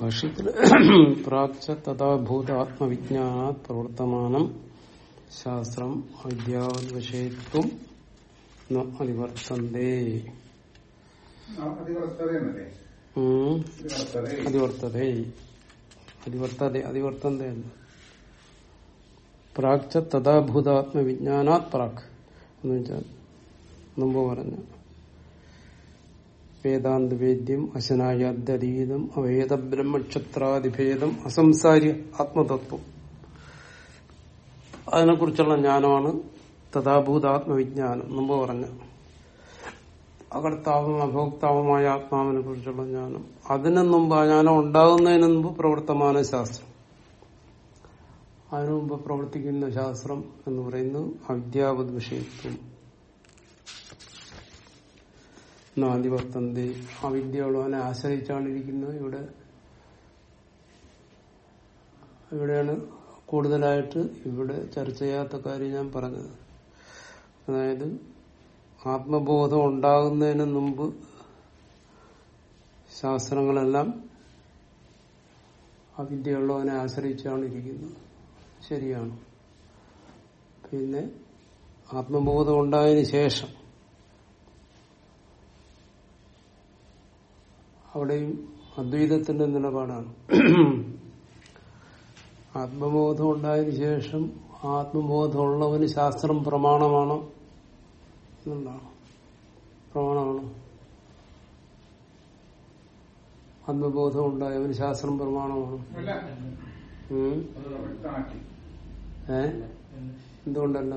ഭാഷ്യത്തിൽ പ്രാച്ച തഥാഭൂത ആത്മവിജ്ഞാനാത് പ്രവർത്തമാനം ശാസ്ത്രം അവിദ്യാവിഷയത്വം അതിവർത്തന്തേ. അതിവർത്തതേ അതിവർത്തതേ അതിവർത്തന്തേ എന്ന്। പ്രാക്ച തഥാഭൂതാത്മവിജ്ഞാനാത് പ്രാക് എന്ന് വെച്ചാൽ മുമ്പ് പറഞ്ഞു। വേദാന്ത വേദ്യം അശനായാദ്യതീതം അവേദ ബ്രഹ്മക്ഷത്രാതിഭേദം അസംസാരി ആത്മതത്വം. അതിനെക്കുറിച്ചുള്ള ജ്ഞാനമാണ് തഥാഭൂതാത്മവിജ്ഞാനം മുമ്പ് പറഞ്ഞു. അകർത്താവും അഭോക്താവുമായ ആത്മാവിനെ കുറിച്ചുള്ള ജ്ഞാനം. അതിനു മുമ്പ് ആ ജ്ഞാനം ഉണ്ടാകുന്നതിന് മുമ്പ് പ്രവർത്തമാന ശാസ്ത്രം. അതിനു മുമ്പ് പ്രവർത്തിക്കുന്ന ശാസ്ത്രം എന്ന് പറയുന്നത് അവിദ്യാപത് വിഷയത്വം. നാദിവർത്തന്തി അവിദ്യയുള്ളവനെ ആശ്രയിച്ചാണ് ഇരിക്കുന്നത് ഇവിടെ ഇവിടെയാണ് കൂടുതലായിട്ട് ഇവിടെ ചർച്ച ചെയ്യാത്ത കാര്യം ഞാൻ പറഞ്ഞത്. അതായത് ആത്മബോധം ഉണ്ടാകുന്നതിന് മുമ്പ് ശാസ്ത്രങ്ങളെല്ലാം അവിദ്യയുള്ളവനെ ആശ്രയിച്ചാണ് ഇരിക്കുന്നത് ശരിയാണ്. പിന്നെ ആത്മബോധം ഉണ്ടായതിനു ശേഷം അവിടെയും അദ്വൈതത്തിന്റെ നിലപാടാണ്. ആത്മബോധം ഉണ്ടായതിനു ശേഷം ആത്മബോധമുള്ളവന് ശാസ്ത്രം പ്രമാണമാണോ എന്നുള്ളതാണ്. പ്രമാണമാണോ. ആത്മബോധം ഉണ്ടായവന് ശാസ്ത്രം പ്രമാണമാണ്. ഏ? എന്തുകൊണ്ടല്ല?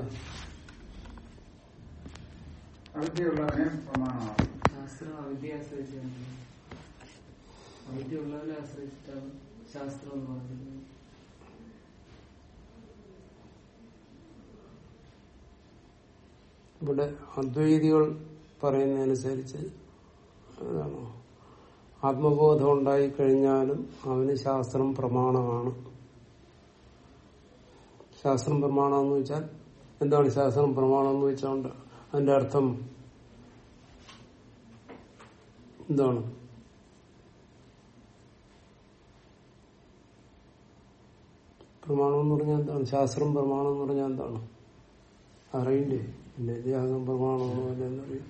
പ്രമാണമാണ്. ശാസ്ത്രം അവിദ്യ ആശ്രയിച്ചാണ് അവിദ്യ ഉള്ളവരെ ആശ്രയിച്ചിട്ടാണ് ശാസ്ത്രം എന്ന് ഇവിടെ അദ്വൈതികൾ പറയുന്നതനുസരിച്ച് അതാണ്. ആത്മബോധം ഉണ്ടായി കഴിഞ്ഞാലും അവന് ശാസ്ത്രം പ്രമാണമാണ്. ശാസ്ത്രം പ്രമാണം എന്ന് വെച്ചാൽ എന്താണ് ശാസ്ത്രം പ്രമാണം എന്ന് വെച്ചാൽ അതിന്റെ അർത്ഥം എന്താണ്? പ്രമാണം എന്ന് പറഞ്ഞാൽ എന്താണ്? ശാസ്ത്രം പ്രമാണം എന്ന് പറഞ്ഞാൽ എന്താണ്? അറിയണ്ടേ എന്റെ ത്യാഗം പ്രമാണമാണോ എന്നറിയും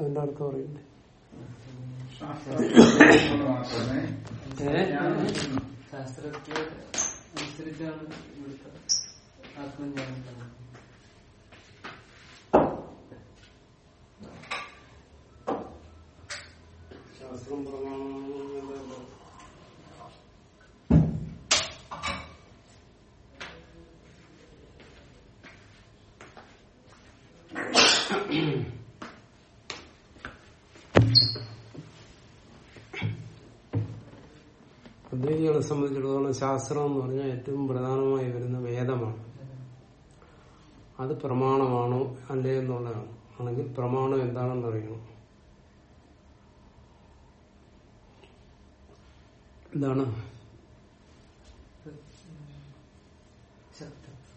അതിന്റെ അർത്ഥം അറിയണ്ടേ? ശാസ്ത്രത്തെ അനുസരിച്ചാണ് ഇവിടുത്തെ ആത്മജ്ഞാനം. അദ്വൈതികളെ സംബന്ധിച്ചിടത്തോളം ശാസ്ത്രം എന്ന് പറഞ്ഞാൽ ഏറ്റവും പ്രധാനമായി വരുന്ന വേദമാണ്. അത് പ്രമാണമാണോ അല്ലേ എന്നുള്ളതാണ്. ആണെങ്കിൽ പ്രമാണം എന്താണെന്ന് അറിയണം. എന്താണ്?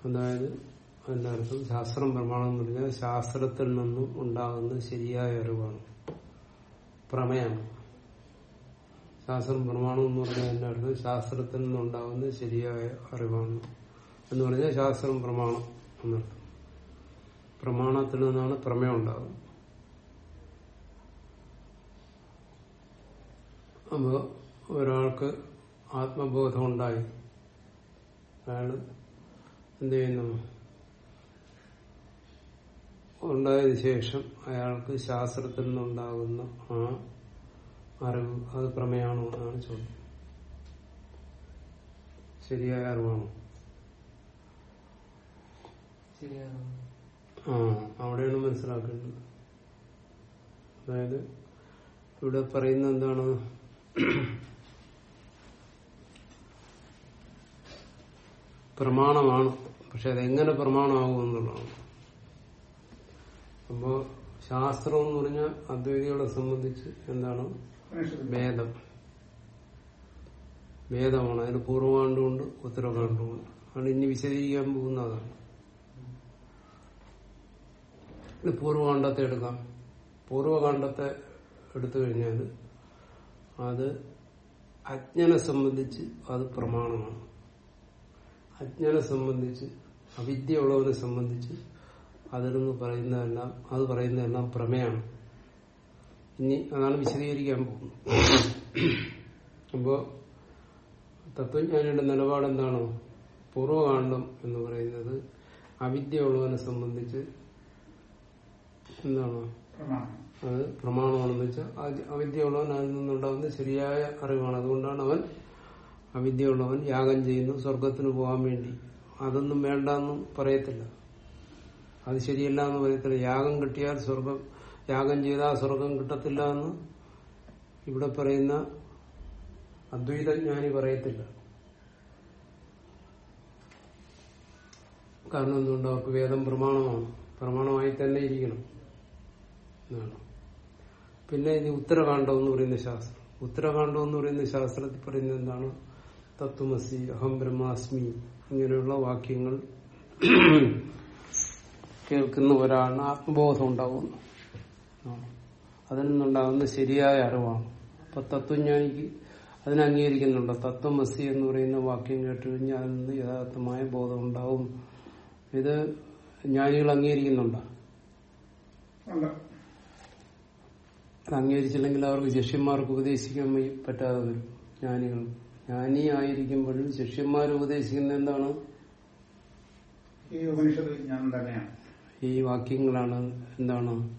അതായത് അതിന്റെ അർത്ഥം? ശാസ്ത്രം പ്രമാണം എന്ന് പറഞ്ഞാൽ ശാസ്ത്രത്തിൽ നിന്നും ഉണ്ടാകുന്ന ശരിയായ അറിവാണ്. പ്രമേയാണ് ശാസ്ത്രം പ്രമാണം എന്ന് പറഞ്ഞാൽ എന്റെ ശാസ്ത്രത്തിൽ നിന്നുണ്ടാകുന്ന ശരിയായ അറിവാണ്. എന്ന് പറഞ്ഞാൽ ശാസ്ത്രം പ്രമാണം എന്നർത്ഥം. പ്രമാണത്തിൽ നിന്നാണ് പ്രമേയം ഉണ്ടാകുന്നത്. അപ്പോ ഒരാൾക്ക് ആത്മബോധം ഉണ്ടായി. അയാൾ എന്ത് ചെയ്യുന്നു? ഉണ്ടായതിനു ശേഷം അയാൾക്ക് ശാസ്ത്രത്തിൽ നിന്നുണ്ടാകുന്ന ആ അറിവ് അത് പ്രമേയാണോ എന്നാണ് ചോദ്യം. ശരിയായ അറിവാണോ? ആ അവിടെയാണ് മനസ്സിലാക്കേണ്ടത്. അതായത് ഇവിടെ പറയുന്ന എന്താണ്? പ്രമാണമാണ്. പക്ഷെ അതെങ്ങനെ പ്രമാണമാകും എന്നുള്ളതാണ്. അപ്പോ ശാസ്ത്രം എന്ന് പറഞ്ഞാൽ അദ്വൈതികളെ സംബന്ധിച്ച് എന്താണ്? വേദം വേദമാണ് അതിന് പൂർവകാണ്ഡമുണ്ട് ഉത്തരകാണ്ഡമുണ്ട്. ആണ് ഇനി വിശദീകരിക്കാൻ പോകുന്നതാണ് ഇനി പൂർവകാണ്ഡത്തെ എടുക്കാം. പൂർവകാണ്ഡത്തെ എടുത്തു കഴിഞ്ഞാൽ അത് അജ്ഞനെ സംബന്ധിച്ച് അത് പ്രമാണമാണ്. അജ്ഞനെ സംബന്ധിച്ച് അവിദ്യ ഉള്ളവനെ സംബന്ധിച്ച് അതിൽ നിന്ന് പറയുന്നതെല്ലാം അത് പറയുന്നതെല്ലാം പ്രമേയാണ് ഇനി അതാണ് വിശദീകരിക്കാൻ പോകുന്നത് അപ്പോ തത്വജ്ഞാനിയുടെ നിലപാട് എന്താണോ പൂർവകാണ്ഡം എന്ന് പറയുന്നത് അവിദ്യ ഉള്ളവനെ സംബന്ധിച്ച് എന്താണോ? അത് പ്രമാണമാണെന്ന് വെച്ചാൽ അവിദ്യ ഉള്ളവൻ അതിൽ നിന്നുണ്ടാകുന്ന ശരിയായ അറിവാണ്. അതുകൊണ്ടാണ് അവൻ അവിദ്യ ഉള്ളവൻ യാഗം ചെയ്യുന്നു സ്വർഗത്തിന് പോകാൻ വേണ്ടി. അതൊന്നും വേണ്ടെന്നും പറയത്തില്ല. അത് ശരിയല്ല എന്ന് പറയത്തില്ല. യാഗം കിട്ടിയാൽ സ്വർഗം യാഗം ചെയ്താൽ സ്വർഗം കിട്ടത്തില്ല എന്ന് ഇവിടെ പറയുന്ന അദ്വൈതജ്ഞാനി പറയത്തില്ല. കാരണം എന്തുകൊണ്ട് അവർക്ക് വേദം പ്രമാണമാണ്? പ്രമാണമായി തന്നെ ഇരിക്കണം പിന്നെ ഇനി ഉത്തരകാണ്ഡം എന്ന് പറയുന്ന ശാസ്ത്രം. ഉത്തരകാണ്ഡം എന്ന് പറയുന്ന ശാസ്ത്രത്തിൽ പറയുന്നത് എന്താണ്? തത്വമസി അഹം ബ്രഹ്മാസ്മി ഇങ്ങനെയുള്ള വാക്യങ്ങൾ കേൾക്കുന്ന ആത്മബോധം ഉണ്ടാകുന്നു. അതിൽ നിന്നുണ്ടാകുന്ന ശരിയായ അറിവാണ്. അപ്പൊ തത്വജ്ഞാനിക്ക് അതിനെ അംഗീകരിക്കുന്നുണ്ട്? തത്വമസി എന്ന് പറയുന്ന വാക്യം കേട്ട് കഴിഞ്ഞാൽ അതിൽ നിന്ന് യഥാർത്ഥമായ ബോധം ഉണ്ടാവും. ഇത് ജ്ഞാനികൾ അംഗീകരിക്കുന്നുണ്ടോ? അത് അംഗീകരിച്ചില്ലെങ്കിൽ അവർക്ക് ശിഷ്യന്മാർക്ക് ഉപദേശിക്കാൻ പറ്റാതെ വരും. ജ്ഞാനികൾ. ജ്ഞാനി ആയിരിക്കുമ്പോഴും ശിഷ്യന്മാർ ഉപദേശിക്കുന്ന എന്താണ്? ഈ ഉപനിഷത്ത് തന്നെയാണ്. ഈ വാക്യങ്ങളാണ് എന്താണ്?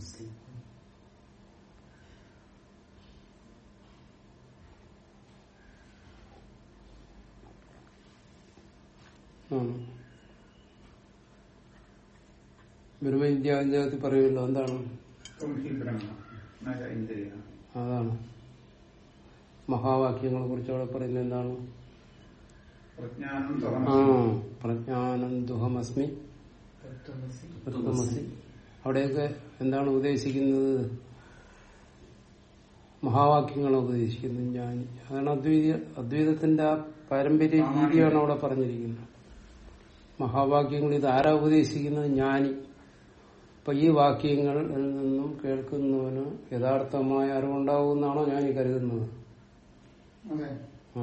തത്വമസി. ആണ് ബ്രഹ്മവിദ്യാജാതി പറയുമല്ലോ എന്താണ്? അതാണ്. മഹാവാക്യങ്ങളെ കുറിച്ച് അവിടെ പറയുന്നത് എന്താണ്? പ്രജ്ഞാനം ആ പ്രജ്ഞാനം ദുഹമസ്മി. തത്വമസി. എന്താണ് ഉപദേശിക്കുന്നത്? മഹാവാക്യങ്ങളെ ഉപദേശിക്കുന്നു ഞാൻ അതാണ് അദ്വൈത അദ്വൈതത്തിന്റെ ആ പാരമ്പര്യ രീതിയാണ് അവിടെ പറഞ്ഞിരിക്കുന്നത്. മഹാവാക്യങ്ങൾ ഇത് ആരാ ഉപദേശിക്കുന്നത്? ജ്ഞാനി അപ്പൊ ഈ വാക്യങ്ങളിൽ നിന്നും കേൾക്കുന്നവന് യഥാർത്ഥമായ അറിവുണ്ടാവുമെന്നാണോ ഞാൻ കരുതുന്നത്? ആ.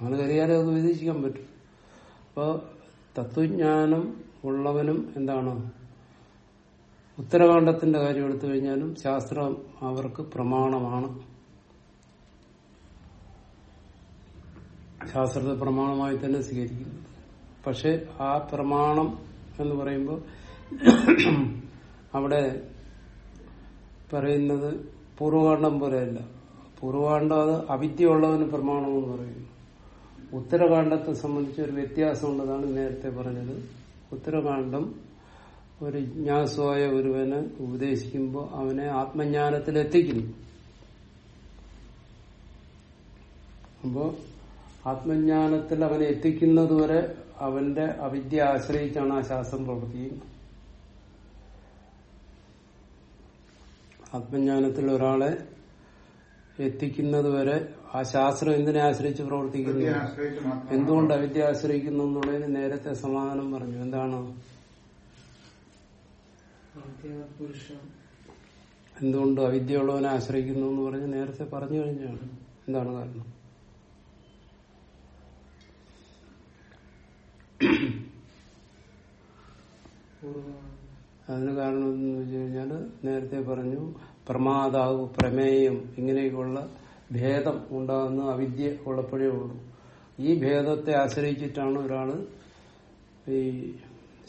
അങ്ങനെ കരുതിയാലേ അത് ഉപദേശിക്കാൻ പറ്റും. അപ്പൊ തത്വജ്ഞാനം ഉള്ളവനും എന്താണ്? ഉത്തരകാണ്ഡത്തിന്റെ കാര്യം എടുത്തു കഴിഞ്ഞാലും ശാസ്ത്രം അവർക്ക് പ്രമാണമാണ്. ശാസ്ത്രത്തെ പ്രമാണമായി തന്നെ സ്വീകരിക്കുന്നത് പക്ഷെ ആ പ്രമാണം എന്ന് പറയുമ്പോൾ അവിടെ പറയുന്നത് പൂർവകാണ്ഡം പോലെയല്ല. പൂർവകാണ്ഡം അത് അവിദ്യ ഉള്ളവന് പ്രമാണമെന്ന് പറയുന്നു ഉത്തരകാണ്ഡത്തെ സംബന്ധിച്ച് ഒരു വ്യത്യാസമുള്ളതാണ് നേരത്തെ പറഞ്ഞത്. ഉത്തരകാണ്ഡം ഒരു ജിജ്ഞാസുവായ ഒരുവനെ ഉപദേശിക്കുമ്പോൾ അവനെ ആത്മജ്ഞാനത്തിൽ എത്തിക്കുന്നു അപ്പോ ആത്മജ്ഞാനത്തിൽ അവനെ എത്തിക്കുന്നതുവരെ അവന്റെ അവിദ്യ ആശ്രയിച്ചാണ് ആ ശാസ്ത്രം പ്രവർത്തിക്കുന്നത്. ആത്മജ്ഞാനത്തിൽ ഒരാളെ എത്തിക്കുന്നതുവരെ ആ ശാസ്ത്രം എന്തിനെ ആശ്രയിച്ച് പ്രവർത്തിക്കുന്നു? എന്തുകൊണ്ട് അവിദ്യ ആശ്രയിക്കുന്നു എന്നുള്ളതിന് നേരത്തെ സമാധാനം പറഞ്ഞു. എന്താണ്? എന്തുകൊണ്ട് അവിദ്യയുള്ളവനെ ആശ്രയിക്കുന്നു എന്ന് പറഞ്ഞ് നേരത്തെ പറഞ്ഞു കഴിഞ്ഞാണ്. എന്താണ് കാരണം? അതിന് കാരണം എന്ന് വെച്ച് കഴിഞ്ഞാൽ നേരത്തെ പറഞ്ഞു പ്രമാതാവ് പ്രമേയം ഇങ്ങനെയൊക്കെയുള്ള ഭേദം ഉണ്ടാകുന്ന അവിദ്യ ഉള്ളപ്പോഴേ ഉള്ളൂ. ഈ ഭേദത്തെ ആശ്രയിച്ചിട്ടാണ് ഒരാൾ ഈ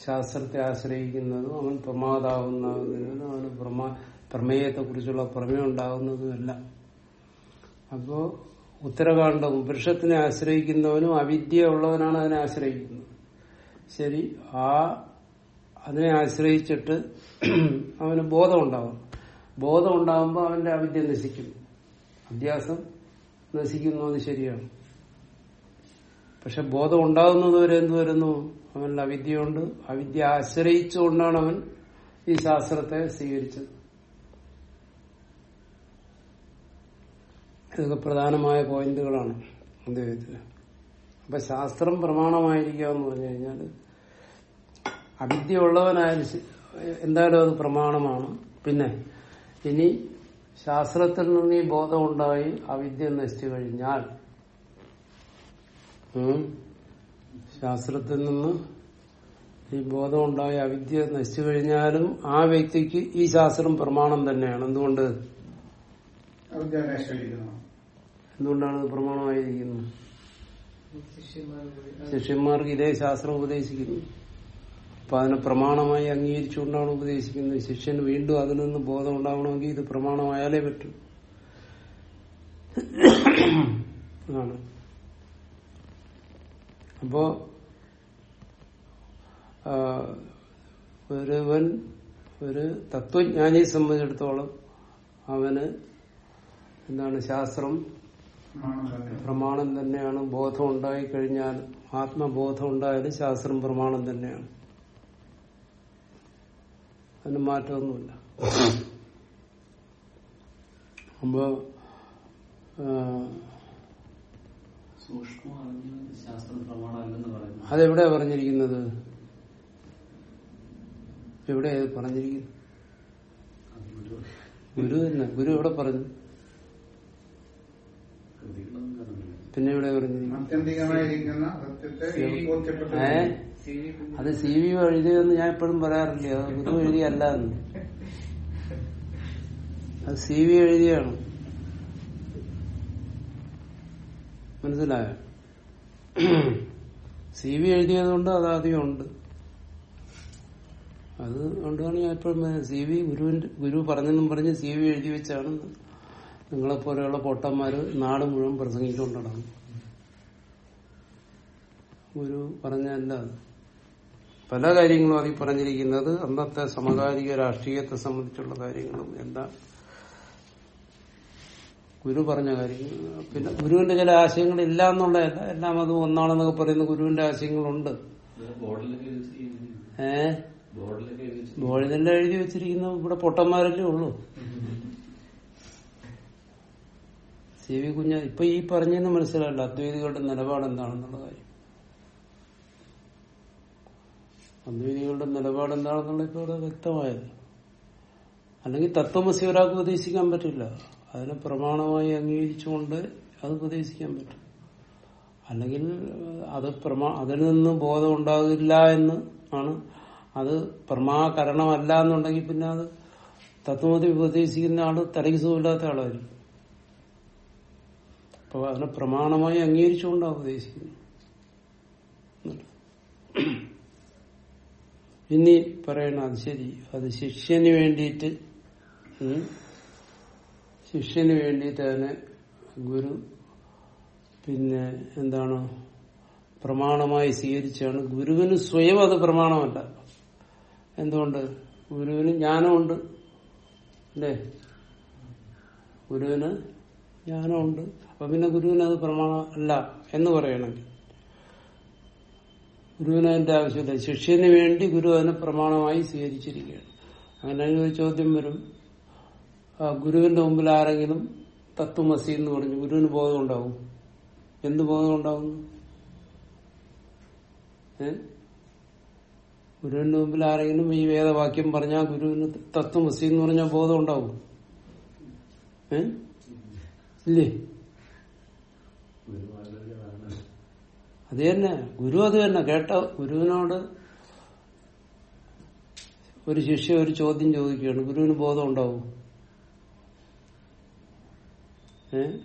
ശാസ്ത്രത്തെ ആശ്രയിക്കുന്നതും അവൻ പ്രമാതാവുന്നതിനും അവന് പ്രമാ പ്രമേയത്തെ കുറിച്ചുള്ള പ്രമേയം ഉണ്ടാകുന്നതുമല്ല. അപ്പോ ഉത്തരകാണ്ഡവും പുരുഷത്തിനെ ആശ്രയിക്കുന്നവനും അവിദ്യ ഉള്ളവനാണ് അതിനെ ആശ്രയിക്കുന്നത്. ശരി ആ അതിനെ ആശ്രയിച്ചിട്ട് അവന് ബോധം ഉണ്ടാവും ബോധം ഉണ്ടാകുമ്പോൾ അവന്റെ അവിദ്യ നശിക്കും. അഭ്യാസം നശിക്കുന്നു അത് ശരിയാണ്. പക്ഷെ ബോധം ഉണ്ടാകുന്നത് വരെ വരുന്നു? അവനിൽ അവിദ്യയുണ്ട് അവിദ്യ ആശ്രയിച്ചുകൊണ്ടാണ് അവൻ ഈ ശാസ്ത്രത്തെ സ്വീകരിച്ചത്. ഇതൊക്കെ പ്രധാനമായ പോയിന്റുകളാണ് അദ്ദേഹത്തിന് അപ്പൊ ശാസ്ത്രം പ്രമാണമായിരിക്കുക എന്ന് പറഞ്ഞു കഴിഞ്ഞാൽ അവിദ്യ ഉള്ളവനായാലും എന്തായാലും അത് പ്രമാണമാണ്. പിന്നെ ഇനി ശാസ്ത്രത്തിൽ നിന്ന് ഈ ബോധമുണ്ടായി അവിദ്യ നശിച്ചു കഴിഞ്ഞാൽ ശാസ്ത്രത്തിൽ നിന്ന് ഈ ബോധമുണ്ടായ ഉണ്ടായി അവിദ്യ നശിച്ചു കഴിഞ്ഞാലും ആ വ്യക്തിക്ക് ഈ ശാസ്ത്രം പ്രമാണം തന്നെയാണ്. എന്തുകൊണ്ട്? എന്തുകൊണ്ടാണ് ഇത് പ്രമാണമായിരിക്കുന്നത്? ശിഷ്യന്മാർ ശിഷ്യന്മാർക്ക് ഇതേ ശാസ്ത്രം ഉപദേശിക്കുന്നു. അപ്പൊ അതിനെ പ്രമാണമായി അംഗീകരിച്ചുകൊണ്ടാണ് ഉപദേശിക്കുന്നത്. ശിഷ്യന് വീണ്ടും അതിൽ നിന്ന് ബോധം ഉണ്ടാവണമെങ്കിൽ ഇത് പ്രമാണമായാലേ പറ്റൂ. ആണ് അപ്പോ ഒരുവൻ ഒരു തത്വജ്ഞാനിയെ സംബന്ധിച്ചിടത്തോളം അവന് എന്താണ് ശാസ്ത്രം? പ്രമാണം തന്നെയാണ്. ബോധം ഉണ്ടായി കഴിഞ്ഞാൽ ആത്മബോധം ഉണ്ടായാലും ശാസ്ത്രം പ്രമാണം തന്നെയാണ്. അതിന് മാറ്റമൊന്നുമില്ല. അപ്പോ അതെവിടെയാ പറഞ്ഞിരിക്കുന്നത്? എവിടെയാ പറഞ്ഞിരിക്കുന്നു? ഗുരു. തന്നെ ഗുരു എവിടെ പറഞ്ഞു? പിന്നെ ഇവിടെ പറഞ്ഞിരിക്കുന്നു? ഏ? അത് സി വി എഴുതിയെന്ന് ഞാൻ എപ്പോഴും പറയാറില്ല? അത് ഗുരു എഴുതിയല്ല എന്ന്. അത് സി വി എഴുതിയാണ് മനസ്സിലായോ? സി വി എഴുതിയതുകൊണ്ട് അത് ആദ്യം ഉണ്ട്. അത് കൊണ്ടാണ് ഞാൻ എപ്പോഴും സി വി ഗുരുവിന്റെ ഗുരു പറഞ്ഞെന്നും പറഞ്ഞ് സി വി എഴുതി വെച്ചാണ് നിങ്ങളെപ്പോലെയുള്ള പൊട്ടന്മാര് നാട് മുഴുവൻ പ്രസംഗിച്ചുകൊണ്ടാണ് ഗുരു പറഞ്ഞല്ല പല കാര്യങ്ങളും അതിൽ പറഞ്ഞിരിക്കുന്നത് അന്നത്തെ സമകാലിക രാഷ്ട്രീയത്തെ സംബന്ധിച്ചുള്ള കാര്യങ്ങളും എന്താ. ഗുരു പറഞ്ഞ കാര്യങ്ങൾ. പിന്നെ ഗുരുവിന്റെ ചില ആശയങ്ങൾ ഇല്ല എന്നുള്ളതല്ല എല്ലാം അത് ഒന്നാണെന്നൊക്കെ പറയുന്ന ഗുരുവിന്റെ ആശയങ്ങളുണ്ട്. ഏഹ് വെച്ചിരിക്കുന്നു. ബോളിതെല്ലാം എഴുതി വെച്ചിരിക്കുന്ന ഇവിടെ പൊട്ടന്മാരല്ലേ ഉള്ളൂ. സി വി കുഞ്ഞ ഇപ്പൊ ഈ പറഞ്ഞെന്ന് മനസ്സിലായില്ല. അദ്വൈതികളുടെ നിലപാട് എന്താണെന്നുള്ള കാര്യം. അദ്വൈതികളുടെ നിലപാട് എന്താണെന്നുള്ള ഇപ്പൊ ഇവിടെ വ്യക്തമായത്. അല്ലെങ്കിൽ തത്വമസി ഒരാൾക്ക് ഉപദേശിക്കാൻ പറ്റില്ല. അതിനെ പ്രമാണമായി അംഗീകരിച്ചുകൊണ്ട് അത് ഉപദേശിക്കാൻ പറ്റും. അല്ലെങ്കിൽ അത് പ്രമാ അതിൽ നിന്ന് ബോധം ഉണ്ടാകില്ല എന്ന് ആണ് അത് പ്രമാകരണമല്ല എന്നുണ്ടെങ്കിൽ പിന്നെ അത് തത്വമതി ഉപദേശിക്കുന്ന ആൾ തലയ്ക്ക് സുഖമില്ലാത്ത ആളായിരിക്കും. അപ്പൊ അതിനെ പ്രമാണമായി അംഗീകരിച്ചുകൊണ്ടാണ് ഉപദേശിക്കുന്നത്. ഇനി പറയണ അത് ശരി. അത് ശിഷ്യന് വേണ്ടിയിട്ട് ശിഷ്യന് വേണ്ടിയിട്ട് അതിനെ ഗുരു പിന്നെ എന്താണ് പ്രമാണമായി സ്വീകരിച്ചാണ് ഗുരുവിന് സ്വയം അത് പ്രമാണമല്ല. എന്തുകൊണ്ട്? ഗുരുവിന് ജ്ഞാനമുണ്ട് അല്ലേ? ഗുരുവിന് ജ്ഞാനമുണ്ട് അപ്പൊ പിന്നെ ഗുരുവിന് അത് പ്രമാണമല്ല എന്ന് പറയണമെങ്കിൽ. ഗുരുവിന് അതിന്റെ ആവശ്യമില്ല. ശിഷ്യന് വേണ്ടി ഗുരു അതിനെ പ്രമാണമായി സ്വീകരിച്ചിരിക്കുകയാണ്. അങ്ങനെ ഒരു ചോദ്യം വരും. ഗുരുവിന്റെ മുമ്പിൽ ആരെങ്കിലും തത്വമസി എന്ന് പറഞ്ഞു ഗുരുവിന് ബോധം ഉണ്ടാവും? എന്ത് ബോധം ഉണ്ടാവുന്നു ഏ? ഗുരുവിന്റെ മുമ്പിൽ ആരെങ്കിലും ഈ വേദവാക്യം പറഞ്ഞാൽ ഗുരുവിന് തത്വമസി എന്ന് പറഞ്ഞാൽ ബോധം ഉണ്ടാവും. ഏ? അത് തന്നെ. ഗുരു അത് തന്നെ. കേട്ട? ഗുരുവിനോട് ഒരു ശിഷ്യ ഒരു ചോദ്യം ചോദിക്കുകയാണ്. ഗുരുവിന് ബോധം ഉണ്ടാവും. ഏ?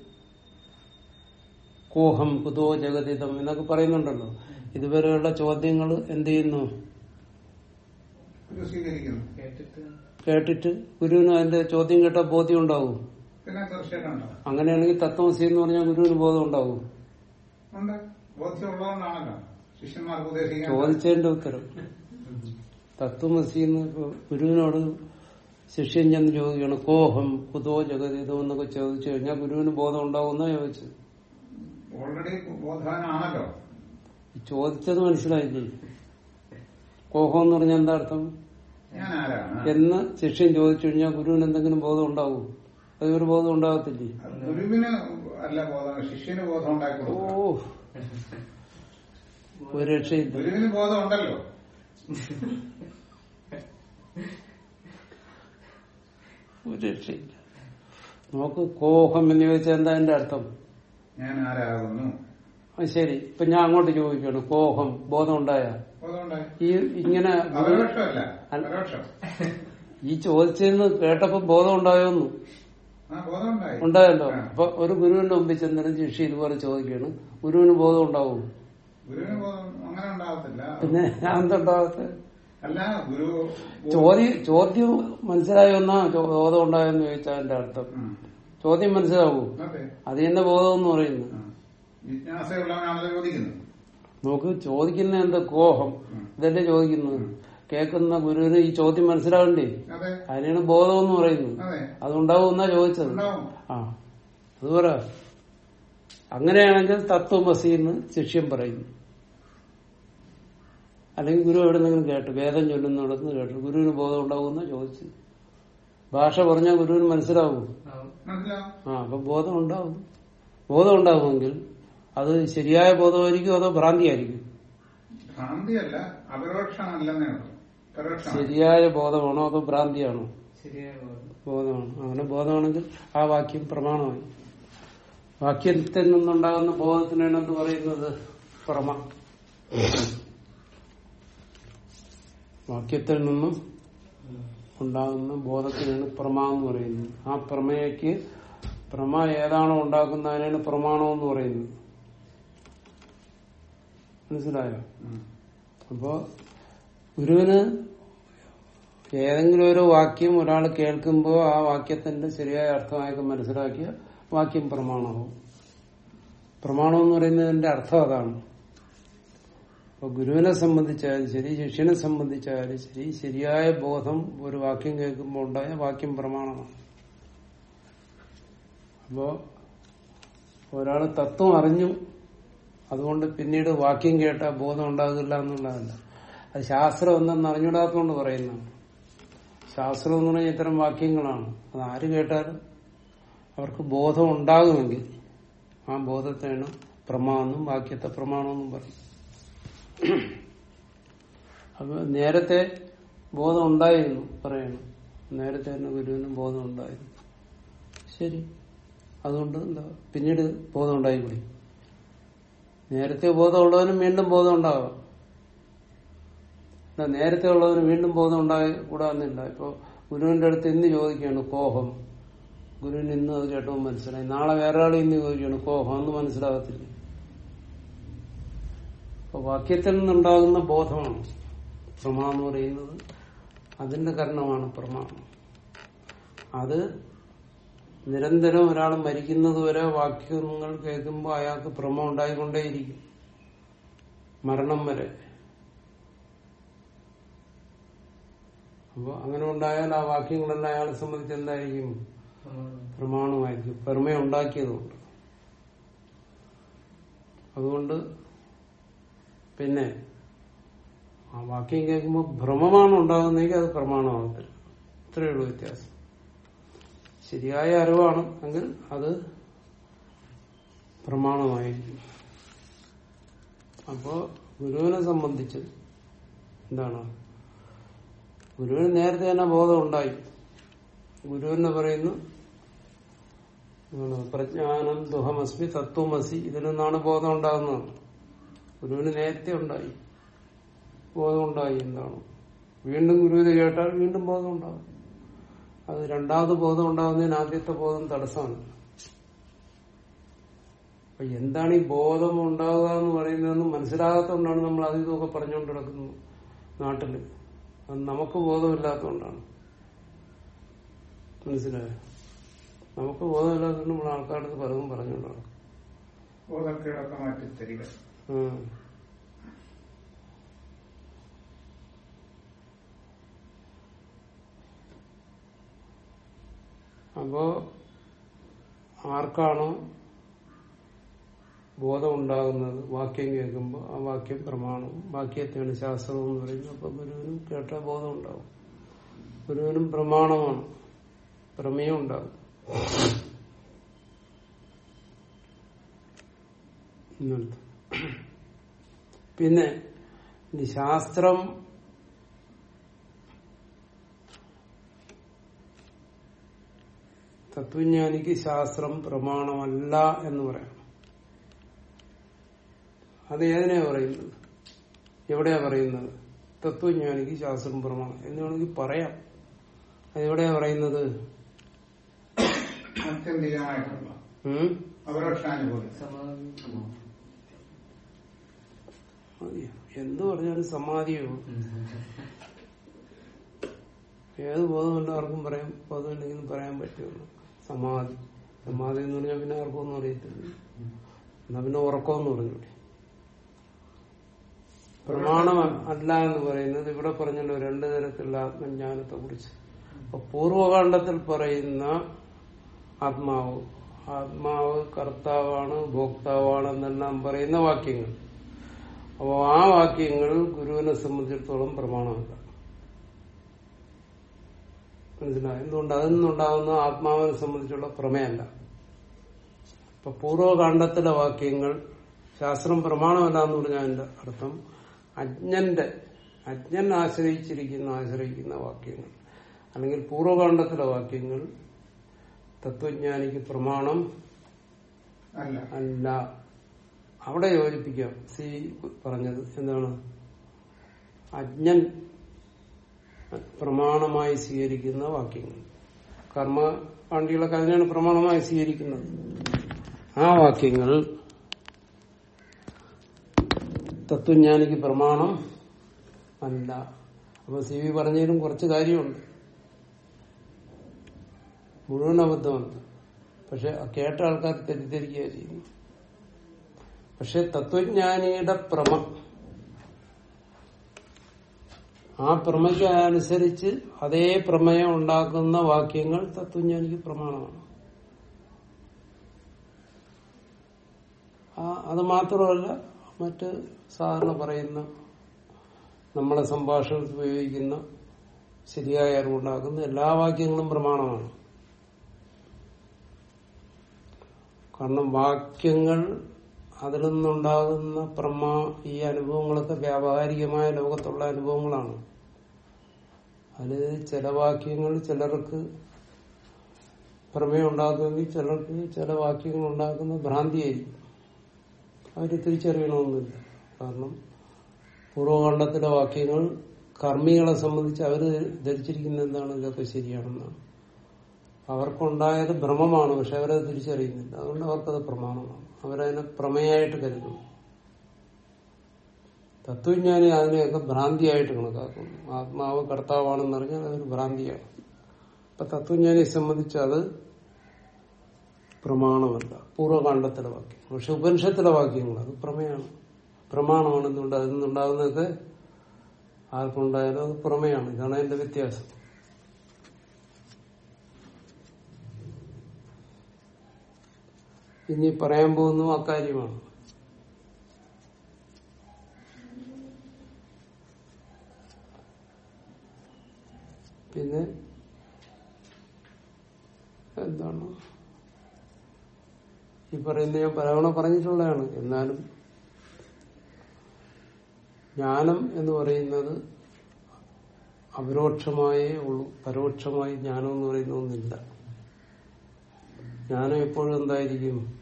കോഹം കുതോ ജഗതിതം എന്നൊക്കെ പറയുന്നുണ്ടല്ലോ. ഇതുവരെയുള്ള ചോദ്യങ്ങൾ എന്ത് ചെയ്യുന്നു? കേട്ടിട്ട്. കേട്ടിട്ട് ഗുരുവിന് അതിന്റെ ചോദ്യം കേട്ട ബോധ്യം ഉണ്ടാവും. അങ്ങനെയാണെങ്കിൽ തത്വമസി എന്ന് പറഞ്ഞാൽ ഗുരുവിന് ബോധം ഉണ്ടാവും. ചോദിച്ചതിന്റെ ഉത്തരം. തത്വമസി എന്ന് ഗുരുവിനോട് ശിഷ്യൻ ചെന്ന് ചോദിക്കുകയാണ് കോഹം കുതോ ജഗത് ഇതോ എന്നൊക്കെ ചോദിച്ചു കഴിഞ്ഞാൽ ഗുരുവിന് ബോധം ഉണ്ടാവുന്ന ചോദിച്ചു ഓൾറെഡി ബോധവാനാണല്ലോ. ഈ ചോദിച്ചത് മനസ്സിലായില്ലേ കോഹം എന്ന് പറഞ്ഞാൽ എന്താ അർത്ഥം? ഞാൻ ആരാണ് എന്ന് ശിഷ്യൻ ചോദിച്ചു കഴിഞ്ഞാൽ ഗുരുവിന് എന്തെങ്കിലും ബോധം ഉണ്ടാവും. അതൊരു ബോധം ഉണ്ടാകത്തില്ലേ? ഗുരുവിന് അല്ല ബോധം ശിഷ്യന് ബോധം ഉണ്ടാക്കി ഓ. ഒരു രക്ഷയില്ല. ഗുരുവിന് ബോധം ഉണ്ടല്ലോ. ഒരു രക്ഷയില്ല. നമുക്ക് കോഹം എന്ന് ചോദിച്ചാൽ എന്താ എന്റെ അർത്ഥം? ഞാൻ ആരാകുന്നു? ശരി. ഇപ്പൊ ഞാൻ അങ്ങോട്ട് ചോദിക്കുകയാണ്. കോഹം ബോധം ഉണ്ടായ? ഈ ഇങ്ങനെ ഈ ചോദിച്ചെന്ന് കേട്ടപ്പോ ബോധം ഉണ്ടായോന്നു ഉണ്ടായല്ലോ. അപ്പൊ ഒരു ഗുരുവിന്റെ മുമ്പിൽ ചെന്നിട്ട് ശിക്ഷ ഇതുപോലെ ചോദിക്കാണ് ഗുരുവിന് ബോധം ഉണ്ടാവും പിന്നെ ഗുരു ചോദ്യം ചോദ്യം മനസ്സിലായോന്നാ ബോധം ഉണ്ടായെന്ന് ചോദിച്ചാൽ എന്റെ അർത്ഥം. ചോദ്യം മനസ്സിലാവൂ? അതെ. എന്റെ ബോധം എന്ന് പറയുന്നു. നോക്ക് ചോദിക്കുന്ന എന്താ കോഹം. ഇതല്ലേ ചോദിക്കുന്നത്. കേൾക്കുന്ന ഗുരുവിന് ഈ ചോദ്യം മനസ്സിലാവണ്ടേ? അതെ. അതിനാണ് ബോധം എന്ന് പറയുന്നത്. അതെ. അതുണ്ടാവും എന്നാ ചോദിച്ചത്. ആ. അത് പറ. അങ്ങനെയാണെങ്കിൽ തത്വമസി എന്ന് ശിഷ്യം പറയുന്നു. അല്ലെങ്കിൽ ഗുരു എവിടെ നിന്നെങ്കിലും കേട്ടു. വേദം ചൊല്ലുന്നിടത്ത് കേട്ടു. ഗുരുവിന് ബോധം ഉണ്ടാവുമെന്ന് ചോദിച്ചു ഭാഷ പറഞ്ഞാൽ ഗുരുവിന് മനസ്സിലാവും. ആ അപ്പൊ ബോധം ഉണ്ടാവും. ബോധം ഉണ്ടാവുമെങ്കിൽ അത് ശരിയായ ബോധമായിരിക്കും അതോ ഭ്രാന്തിയായിരിക്കും? ഭ്രാന്തിയല്ല അപരോക്ഷമല്ലെന്നേ ഉള്ളൂ. ശരിയായ ബോധമാണോ അതോ ഭ്രാന്തിയാണോ? ബോധമാണ്. അങ്ങനെ ബോധമാണെങ്കിൽ ആ വാക്യം പ്രമാണമായി. വാക്യത്തിൽ നിന്നുണ്ടാകുന്ന ബോധത്തിനാണ് എന്ന് പറയുന്നത്? പ്രമ. വാക്യത്തിൽ നിന്നും ഉണ്ടാകുന്ന ബോധത്തിനാണ് പ്രമ എന്ന് പറയുന്നത്. ആ പ്രമേയ്ക്ക് പ്രമ ഏതാണോ ഉണ്ടാക്കുന്നതിനാണ് പ്രമാണം എന്ന് പറയുന്നത്. മനസ്സിലായോ. അപ്പോ ഗുരുവിന് ഏതെങ്കിലും ഒരു വാക്യം ഒരാൾ കേൾക്കുമ്പോൾ ആ വാക്യത്തിന്റെ ശരിയായ അർത്ഥമായൊക്കെ മനസ്സിലാക്കിയ വാക്യം പ്രമാണമാവും പ്രമാണം എന്ന് പറയുന്നതിന്റെ അർത്ഥം അതാണ്. അപ്പൊ ഗുരുവിനെ സംബന്ധിച്ചായാലും ശരി ശിഷ്യനെ സംബന്ധിച്ചായാലും ശരി ശരിയായ ബോധം ഒരു വാക്യം കേൾക്കുമ്പോൾ ഉണ്ടായ വാക്യം പ്രമാണമാണ്. അപ്പോ ഒരാൾ തത്വം അറിഞ്ഞു അതുകൊണ്ട് പിന്നീട് വാക്യം കേട്ട ബോധം ഉണ്ടാകില്ല എന്നുള്ളതല്ല. അത് ശാസ്ത്രം ഒന്നും അറിഞ്ഞിടാത്തോണ്ട് പറയുന്നതാണ് ശാസ്ത്രം എന്ന് പറഞ്ഞാൽ ഇത്തരം വാക്യങ്ങളാണ്. അത് ആര് കേട്ടാലും അവർക്ക് ബോധം ഉണ്ടാകുമെങ്കിൽ ആ ബോധത്തെയാണ് പ്രമാണെന്നും വാക്യത്തെ പ്രമാണമെന്നും പറയും. അപ്പൊ നേരത്തെ ബോധം ഉണ്ടായിരുന്നു പറയണം. നേരത്തെ തന്നെ ഗുരുവിനും ബോധം ഉണ്ടായിരുന്നു. ശരി. അതുകൊണ്ട് എന്താ? പിന്നീട് ബോധം ഉണ്ടായി കൂടി നേരത്തെ ബോധമുള്ളവനും വീണ്ടും ബോധം എന്താ നേരത്തെ ഉള്ളവന് വീണ്ടും ബോധം ഉണ്ടായി കൂടാന്നില്ല ഇപ്പൊ ഗുരുവിന്റെ അടുത്ത് ഇന്ന് ചോദിക്കുകയാണ് കോഹം ഗുരുവിന് ഇന്ന് അത് കേട്ടോ മനസ്സിലായി. നാളെ വേറെ ആൾ ഇന്ന് ചോദിക്കുകയാണ് കോഹം എന്ന് മനസ്സിലാകത്തില്ല. അപ്പൊ വാക്യത്തിൽ നിന്നുണ്ടാകുന്ന ബോധമാണ് പ്രമ എന്ന് പറയുന്നത്. അതിന്റെ കാരണമാണ് പ്രമാണം. അത് നിരന്തരം ഒരാൾ മരിക്കുന്നത് വരെ വാക്യങ്ങൾ കേൾക്കുമ്പോൾ അയാൾക്ക് ഭ്രമം ഉണ്ടായിക്കൊണ്ടേയിരിക്കും. മരണം വരെ. അപ്പോൾ അങ്ങനെ ഉണ്ടായാൽ ആ വാക്യങ്ങളെല്ലാം അയാളെ സംബന്ധിച്ച് എന്തായിരിക്കും? പ്രമാണം. പ്രമാണമായിരിക്കും. പെർമ ഉണ്ടാക്കിയതുകൊണ്ട്. അതുകൊണ്ട് പിന്നെ ആ വാക്യം കേൾക്കുമ്പോൾ ഭ്രമമാണ് ഉണ്ടാകുന്നതെങ്കിൽ അത് പ്രമാണമാകത്തില്ല ഇത്രയേ ഉള്ളൂ വ്യത്യാസം. ശരിയായ അറിവാണ് എങ്കിൽ അത് പ്രമാണമായിരിക്കും. അപ്പോ ഗുരുവിനെ സംബന്ധിച്ച് എന്താണ്? ഗുരുവിന് നേരത്തെ തന്നെ ബോധം ഉണ്ടായി. ഗുരു എന്ന് പറയുന്നു പ്രജ്ഞാനം ദുഹമസ്മി തത്വമസി ഇതിൽ നിന്നാണ് ബോധം ഉണ്ടാകുന്നത്. ഗുരുവിന് നേരത്തെ ഉണ്ടായി. ബോധം ഉണ്ടായി എന്താണ്? വീണ്ടും ഗുരുവിനെ കേട്ടാൽ വീണ്ടും ബോധം ഉണ്ടാകും. അത് രണ്ടാമത് ബോധം ഉണ്ടാകുന്നതിന് ആദ്യത്തെ ബോധം തടസ്സമാണ്. അപ്പൊ എന്താണ് ഈ ബോധം ഉണ്ടാകുക എന്ന് പറയുന്നതെന്ന് മനസ്സിലാകാത്തതുകൊണ്ടാണ് നമ്മൾ അത് ഇതൊക്കെ പറഞ്ഞുകൊണ്ട് കിടക്കുന്നത് നാട്ടിൽ. അത് നമുക്ക് ബോധമില്ലാത്തതുകൊണ്ടാണ്. മനസ്സിലായോ? നമുക്ക് ബോധമില്ലാത്തതുകൊണ്ട് നമ്മൾ ആൾക്കാരുടെ പലതും പറഞ്ഞുകൊണ്ട് നടക്കും ബോധക്കേടൊക്കെ മാറ്റി തരിക. അപ്പോ ആർക്കാണോ ബോധം ഉണ്ടാകുന്നത് വാക്യം കേൾക്കുമ്പോൾ ആ വാക്യം പ്രമാണവും വാക്യത്തെയാണ് ശാസ്ത്രം എന്ന് പറയുന്നത്. അപ്പൊ ഗുരുവിനും കേട്ട ബോധം ഉണ്ടാവും ഗുരുവിനും പ്രമാണമാണ്. പ്രമേയം ഉണ്ടാകും. പിന്നെ ശാസ്ത്രം തത്വജ്ഞാനിക്ക് ശാസ്ത്രം പ്രമാണമല്ല എന്ന് പറയാം. അത് ഏതിനെ പറയുന്നത്? എവിടെയാ പറയുന്നത്? തത്വജ്ഞാനിക്ക് ശാസ്ത്രം പ്രമാണം എന്ന് വേണമെങ്കിൽ പറയാം. അതെവിടെയാ പറയുന്നത്? എന്ത് പറഞ്ഞാലും സമാധിയോ ഏത് ബോധമല്ല ആർക്കും പറയാം. ബോധമില്ലെങ്കിലും പറയാൻ പറ്റുള്ളൂ. സമാധി. സമാധി എന്ന് പറഞ്ഞാൽ പിന്നെ ആർക്കൊന്നും അറിയത്തില്ല. എന്നാ പിന്നെ ഉറക്കമെന്ന് പറഞ്ഞൂടെ? പ്രമാണം അല്ല എന്ന് പറയുന്നത് ഇവിടെ പറഞ്ഞല്ലോ രണ്ടു തരത്തിലുള്ള ആത്മജ്ഞാനത്തെ കുറിച്ച്. അപ്പൊ പൂർവകാണ്ഡത്തിൽ പറയുന്ന ആത്മാവ്. ആത്മാവ് കർത്താവാണ് ഭോക്താവാണ് എന്നെല്ലാം പറയുന്ന വാക്യങ്ങൾ. അപ്പോൾ ആ വാക്യങ്ങൾ ഗുരുവിനെ സംബന്ധിച്ചിടത്തോളം പ്രമാണമല്ല. മനസ്സിലായി? എന്തുകൊണ്ട്? അതിൽ നിന്നുണ്ടാകുന്ന ആത്മാവിനെ സംബന്ധിച്ചുള്ള പ്രമേയമല്ല. ഇപ്പൊ പൂർവകാന്ഡത്തിലെ വാക്യങ്ങൾ ശാസ്ത്രം പ്രമാണമല്ല എന്ന് പറഞ്ഞാൽ അർത്ഥം. അജ്ഞന്റെ അജ്ഞൻ ആശ്രയിച്ചിരിക്കുന്ന ആശ്രയിക്കുന്ന വാക്യങ്ങൾ. അല്ലെങ്കിൽ പൂർവകാന്ഡത്തിലെ വാക്യങ്ങൾ. തത്വജ്ഞാനിക്ക് പ്രമാണം. അല്ല. അല്ല. അവിടെ യോജിപ്പിക്കാം. സി പറഞ്ഞത് എന്താണ്? അജ്ഞൻ പ്രമാണമായി സ്വീകരിക്കുന്ന വാക്യങ്ങൾ. കർമ്മ പാണ്ഡികളൊക്കെ അതിനാണ് പ്രമാണമായി സ്വീകരിക്കുന്നത്. ആ വാക്യങ്ങൾ തത്വജ്ഞാനിക്ക് പ്രമാണം അല്ല. അപ്പൊ സി വി പറഞ്ഞതിലും കുറച്ച് കാര്യമുണ്ട്. മുഴുവൻ അബദ്ധമുണ്ട്. പക്ഷെ കേട്ട ആൾക്കാർ തെറ്റിദ്ധരിക്കുക ചെയ്യുന്നു പക്ഷെ തത്വജ്ഞാനിയുടെ പ്രമ ആ പ്രമയ്ക്ക് അനുസരിച്ച് അതേ പ്രമേയം ഉണ്ടാക്കുന്ന വാക്യങ്ങൾ തത്വജ്ഞാനിക്ക് പ്രമാണമാണ്. അത് മാത്രമല്ല മറ്റ് സാധാരണ പറയുന്ന നമ്മളെ സംഭാഷണത്തിൽ ഉപയോഗിക്കുന്ന ശരിയായ അറിവുണ്ടാക്കുന്ന എല്ലാ വാക്യങ്ങളും പ്രമാണമാണ്. കാരണം വാക്യങ്ങൾ അതിൽ നിന്നുണ്ടാകുന്ന പ്രമാ ഈ അനുഭവങ്ങളൊക്കെ വ്യാവഹാരികമായ ലോകത്തുള്ള അനുഭവങ്ങളാണ്. അതിൽ ചില വാക്യങ്ങൾ ചിലർക്ക് പ്രമേയം ഉണ്ടാക്കുമെങ്കിൽ ചിലർക്ക് ചില വാക്യങ്ങൾ ഉണ്ടാക്കുന്ന ഭ്രാന്തിയായിരിക്കും. അവർ തിരിച്ചറിയണമെന്നില്ല. കാരണം പൂർവകാണ്ഡത്തിലെ വാക്യങ്ങൾ കർമ്മികളെ സംബന്ധിച്ച് അവർ ധരിച്ചിരിക്കുന്ന എന്താണ്? ഇതൊക്കെ ശരിയാണെന്നാണ്. അവർക്കുണ്ടായത് ഭ്രമമാണ് പക്ഷെ അവരത് തിരിച്ചറിയുന്നില്ല. അതുകൊണ്ട് അവർക്കത് പ്രമാണമാണ്. അവരതിനെ പ്രമേയമായിട്ട് കരുതുന്നു. തത്വജ്ഞാനി അതിനെയൊക്കെ ഭ്രാന്തിയായിട്ട് കണക്കാക്കുന്നു. ആത്മാവ് കർത്താവാണെന്നറിഞ്ഞാൽ അതൊരു ഭ്രാന്തിയാണ്. അപ്പൊ തത്വജ്ഞാനിയെ സംബന്ധിച്ച് അത് പ്രമാണമല്ല. പൂർവകാണ്ഡത്തിലെ വാക്യം പക്ഷെ ഉപനിഷത്തിലെ വാക്യങ്ങൾ അത് പ്രമേയാണ് പ്രമാണമാണ് എന്തുകൊണ്ട് അതിൽ നിന്നുണ്ടാകുന്നതൊക്കെ ആർക്കുണ്ടായാലും അത് പ്രമേയാണ് ഇതാണ് അതിന്റെ വ്യത്യാസം. ഇനി പറയാൻ പോകുന്നു അക്കാര്യമാണ്. പിന്നെ എന്താണ്? ഈ പറയുന്ന ഞാൻ പലവണ പറഞ്ഞിട്ടുള്ളതാണ്. എന്നാലും ജ്ഞാനം എന്ന് പറയുന്നത് അപരോക്ഷമായേ ഉള്ളൂ. പരോക്ഷമായി ജ്ഞാനം എന്ന് പറയുന്ന ഒന്നില്ല. ജ്ഞാനം എപ്പോഴും എന്തായിരിക്കും?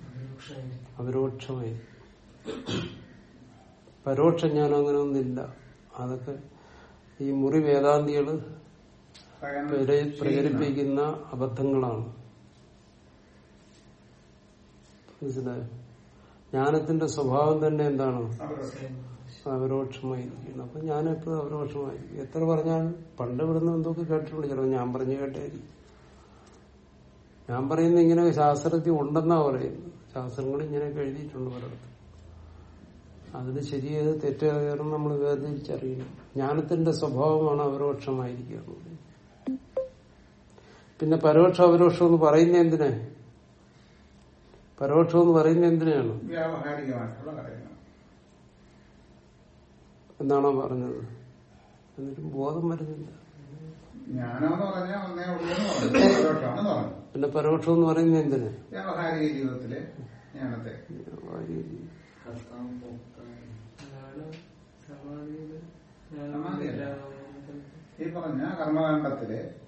അപരോക്ഷമായി പരോക്ഷ ജ്ഞാനം അങ്ങനെ ഒന്നില്ല. അതൊക്കെ ഈ മുറി വേദാന്തികൾ പ്രചരി- പ്രചരിപ്പിക്കുന്ന അബദ്ധങ്ങളാണ്. മനസ്സിലായോ ജ്ഞാനത്തിന്റെ സ്വഭാവം തന്നെ എന്താണ്? അപരോക്ഷമായിരിക്കണം അപ്പൊ ഞാൻ എപ്പോഴും അപരോക്ഷമായിരിക്കും എത്ര പറഞ്ഞാലും പണ്ട് ഇവിടുന്ന് എന്തൊക്കെ കേട്ടിട്ടുണ്ട്? ചിലപ്പോൾ ഞാൻ പറഞ്ഞു കേട്ടായിരിക്കും ഞാൻ പറയുന്ന ഇങ്ങനെ ശാസ്ത്രത്തിൽ ഉണ്ടെന്നാ പറയുന്നത്. ശാസ്ത്രങ്ങൾ ഇങ്ങനെയൊക്കെ എഴുതിയിട്ടുണ്ട് പലയിടത്തും. അതിന് ശരിയത് തെറ്റേറും നമ്മൾ വേർതിരിച്ചറിയണം ജ്ഞാനത്തിന്റെ സ്വഭാവമാണ് അപരോക്ഷമായിരിക്കുന്നത് പിന്നെ പരോക്ഷ അപരോക്ഷം എന്ന് പറയുന്ന എന്തിനാ? പരോക്ഷം എന്ന് പറയുന്നത് എന്തിനാണ്? വ്യാവഹാരികമായിട്ടുള്ള കാര്യങ്ങൾ എന്നാണോ പറഞ്ഞത്? എന്നിട്ടും ബോധം വരുന്നില്ല. പിന്നെ പരോക്ഷം എന്ന് പറയുന്നത് എന്തിനാ? വ്യാവഹാരിക ജീവിതത്തിലെ ജ്ഞാനത്തെ ഈ പറഞ്ഞ കർമ്മകാണ്ഡത്തിലെ ഞാൻ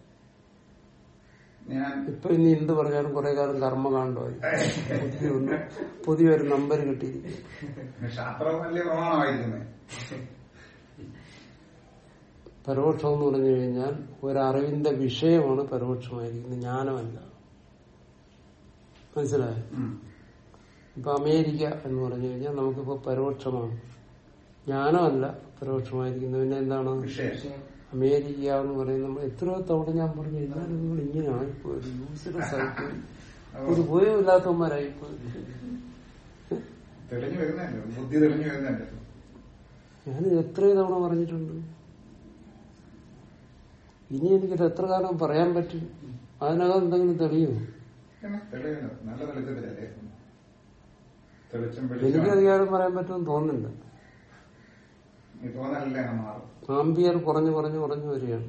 ഇപ്പൊ ഇനി എന്ത് പറഞ്ഞാലും കുറെ കാലം കർമ്മകാണ്ഡമായി പുതിയൊന്ന് പുതിയൊരു നമ്പർ കിട്ടി. പരോക്ഷം എന്ന് പറഞ്ഞു കഴിഞ്ഞാൽ ഒരറിവിന്റെ വിഷയമാണ് പരോക്ഷമായിരിക്കുന്നത്. ജ്ഞാനമല്ല. മനസ്സിലായോ. ഇപ്പൊ അമേരിക്ക എന്ന് പറഞ്ഞു കഴിഞ്ഞാൽ നമുക്കിപ്പോ പരോക്ഷമാണ്. ജ്ഞാനമല്ല പരോക്ഷമായിരിക്കുന്നത്. പിന്നെ എന്താണ്? വിഷയം. അമേരിക്ക എന്ന് പറയുന്നത് നമ്മൾ എത്രയോ തവണ ഞാൻ പറഞ്ഞു എന്നാലും നിങ്ങൾ ഇങ്ങനെ ആയിപ്പോയി യൂസ്ലെസ് ആയിപ്പോയി ഒരു ഉപയോഗമില്ലാത്തവന്മാരായിപ്പോയി ഞാൻ എത്രയോ തവണ പറഞ്ഞിട്ടുണ്ട്. ഇനി എനിക്കിത് എത്ര കാലം പറയാൻ പറ്റും? അതിനകം എന്തെങ്കിലും തെളിയുമോ? എനിക്കധികാരം പറയാൻ പറ്റുമെന്ന് തോന്നുന്നില്ല ഈ തോന്നലല്ലേ അങ്ങ് മാറും ആംബിയർ കുറഞ്ഞു കുറഞ്ഞു കുറഞ്ഞു വരികയാണ്.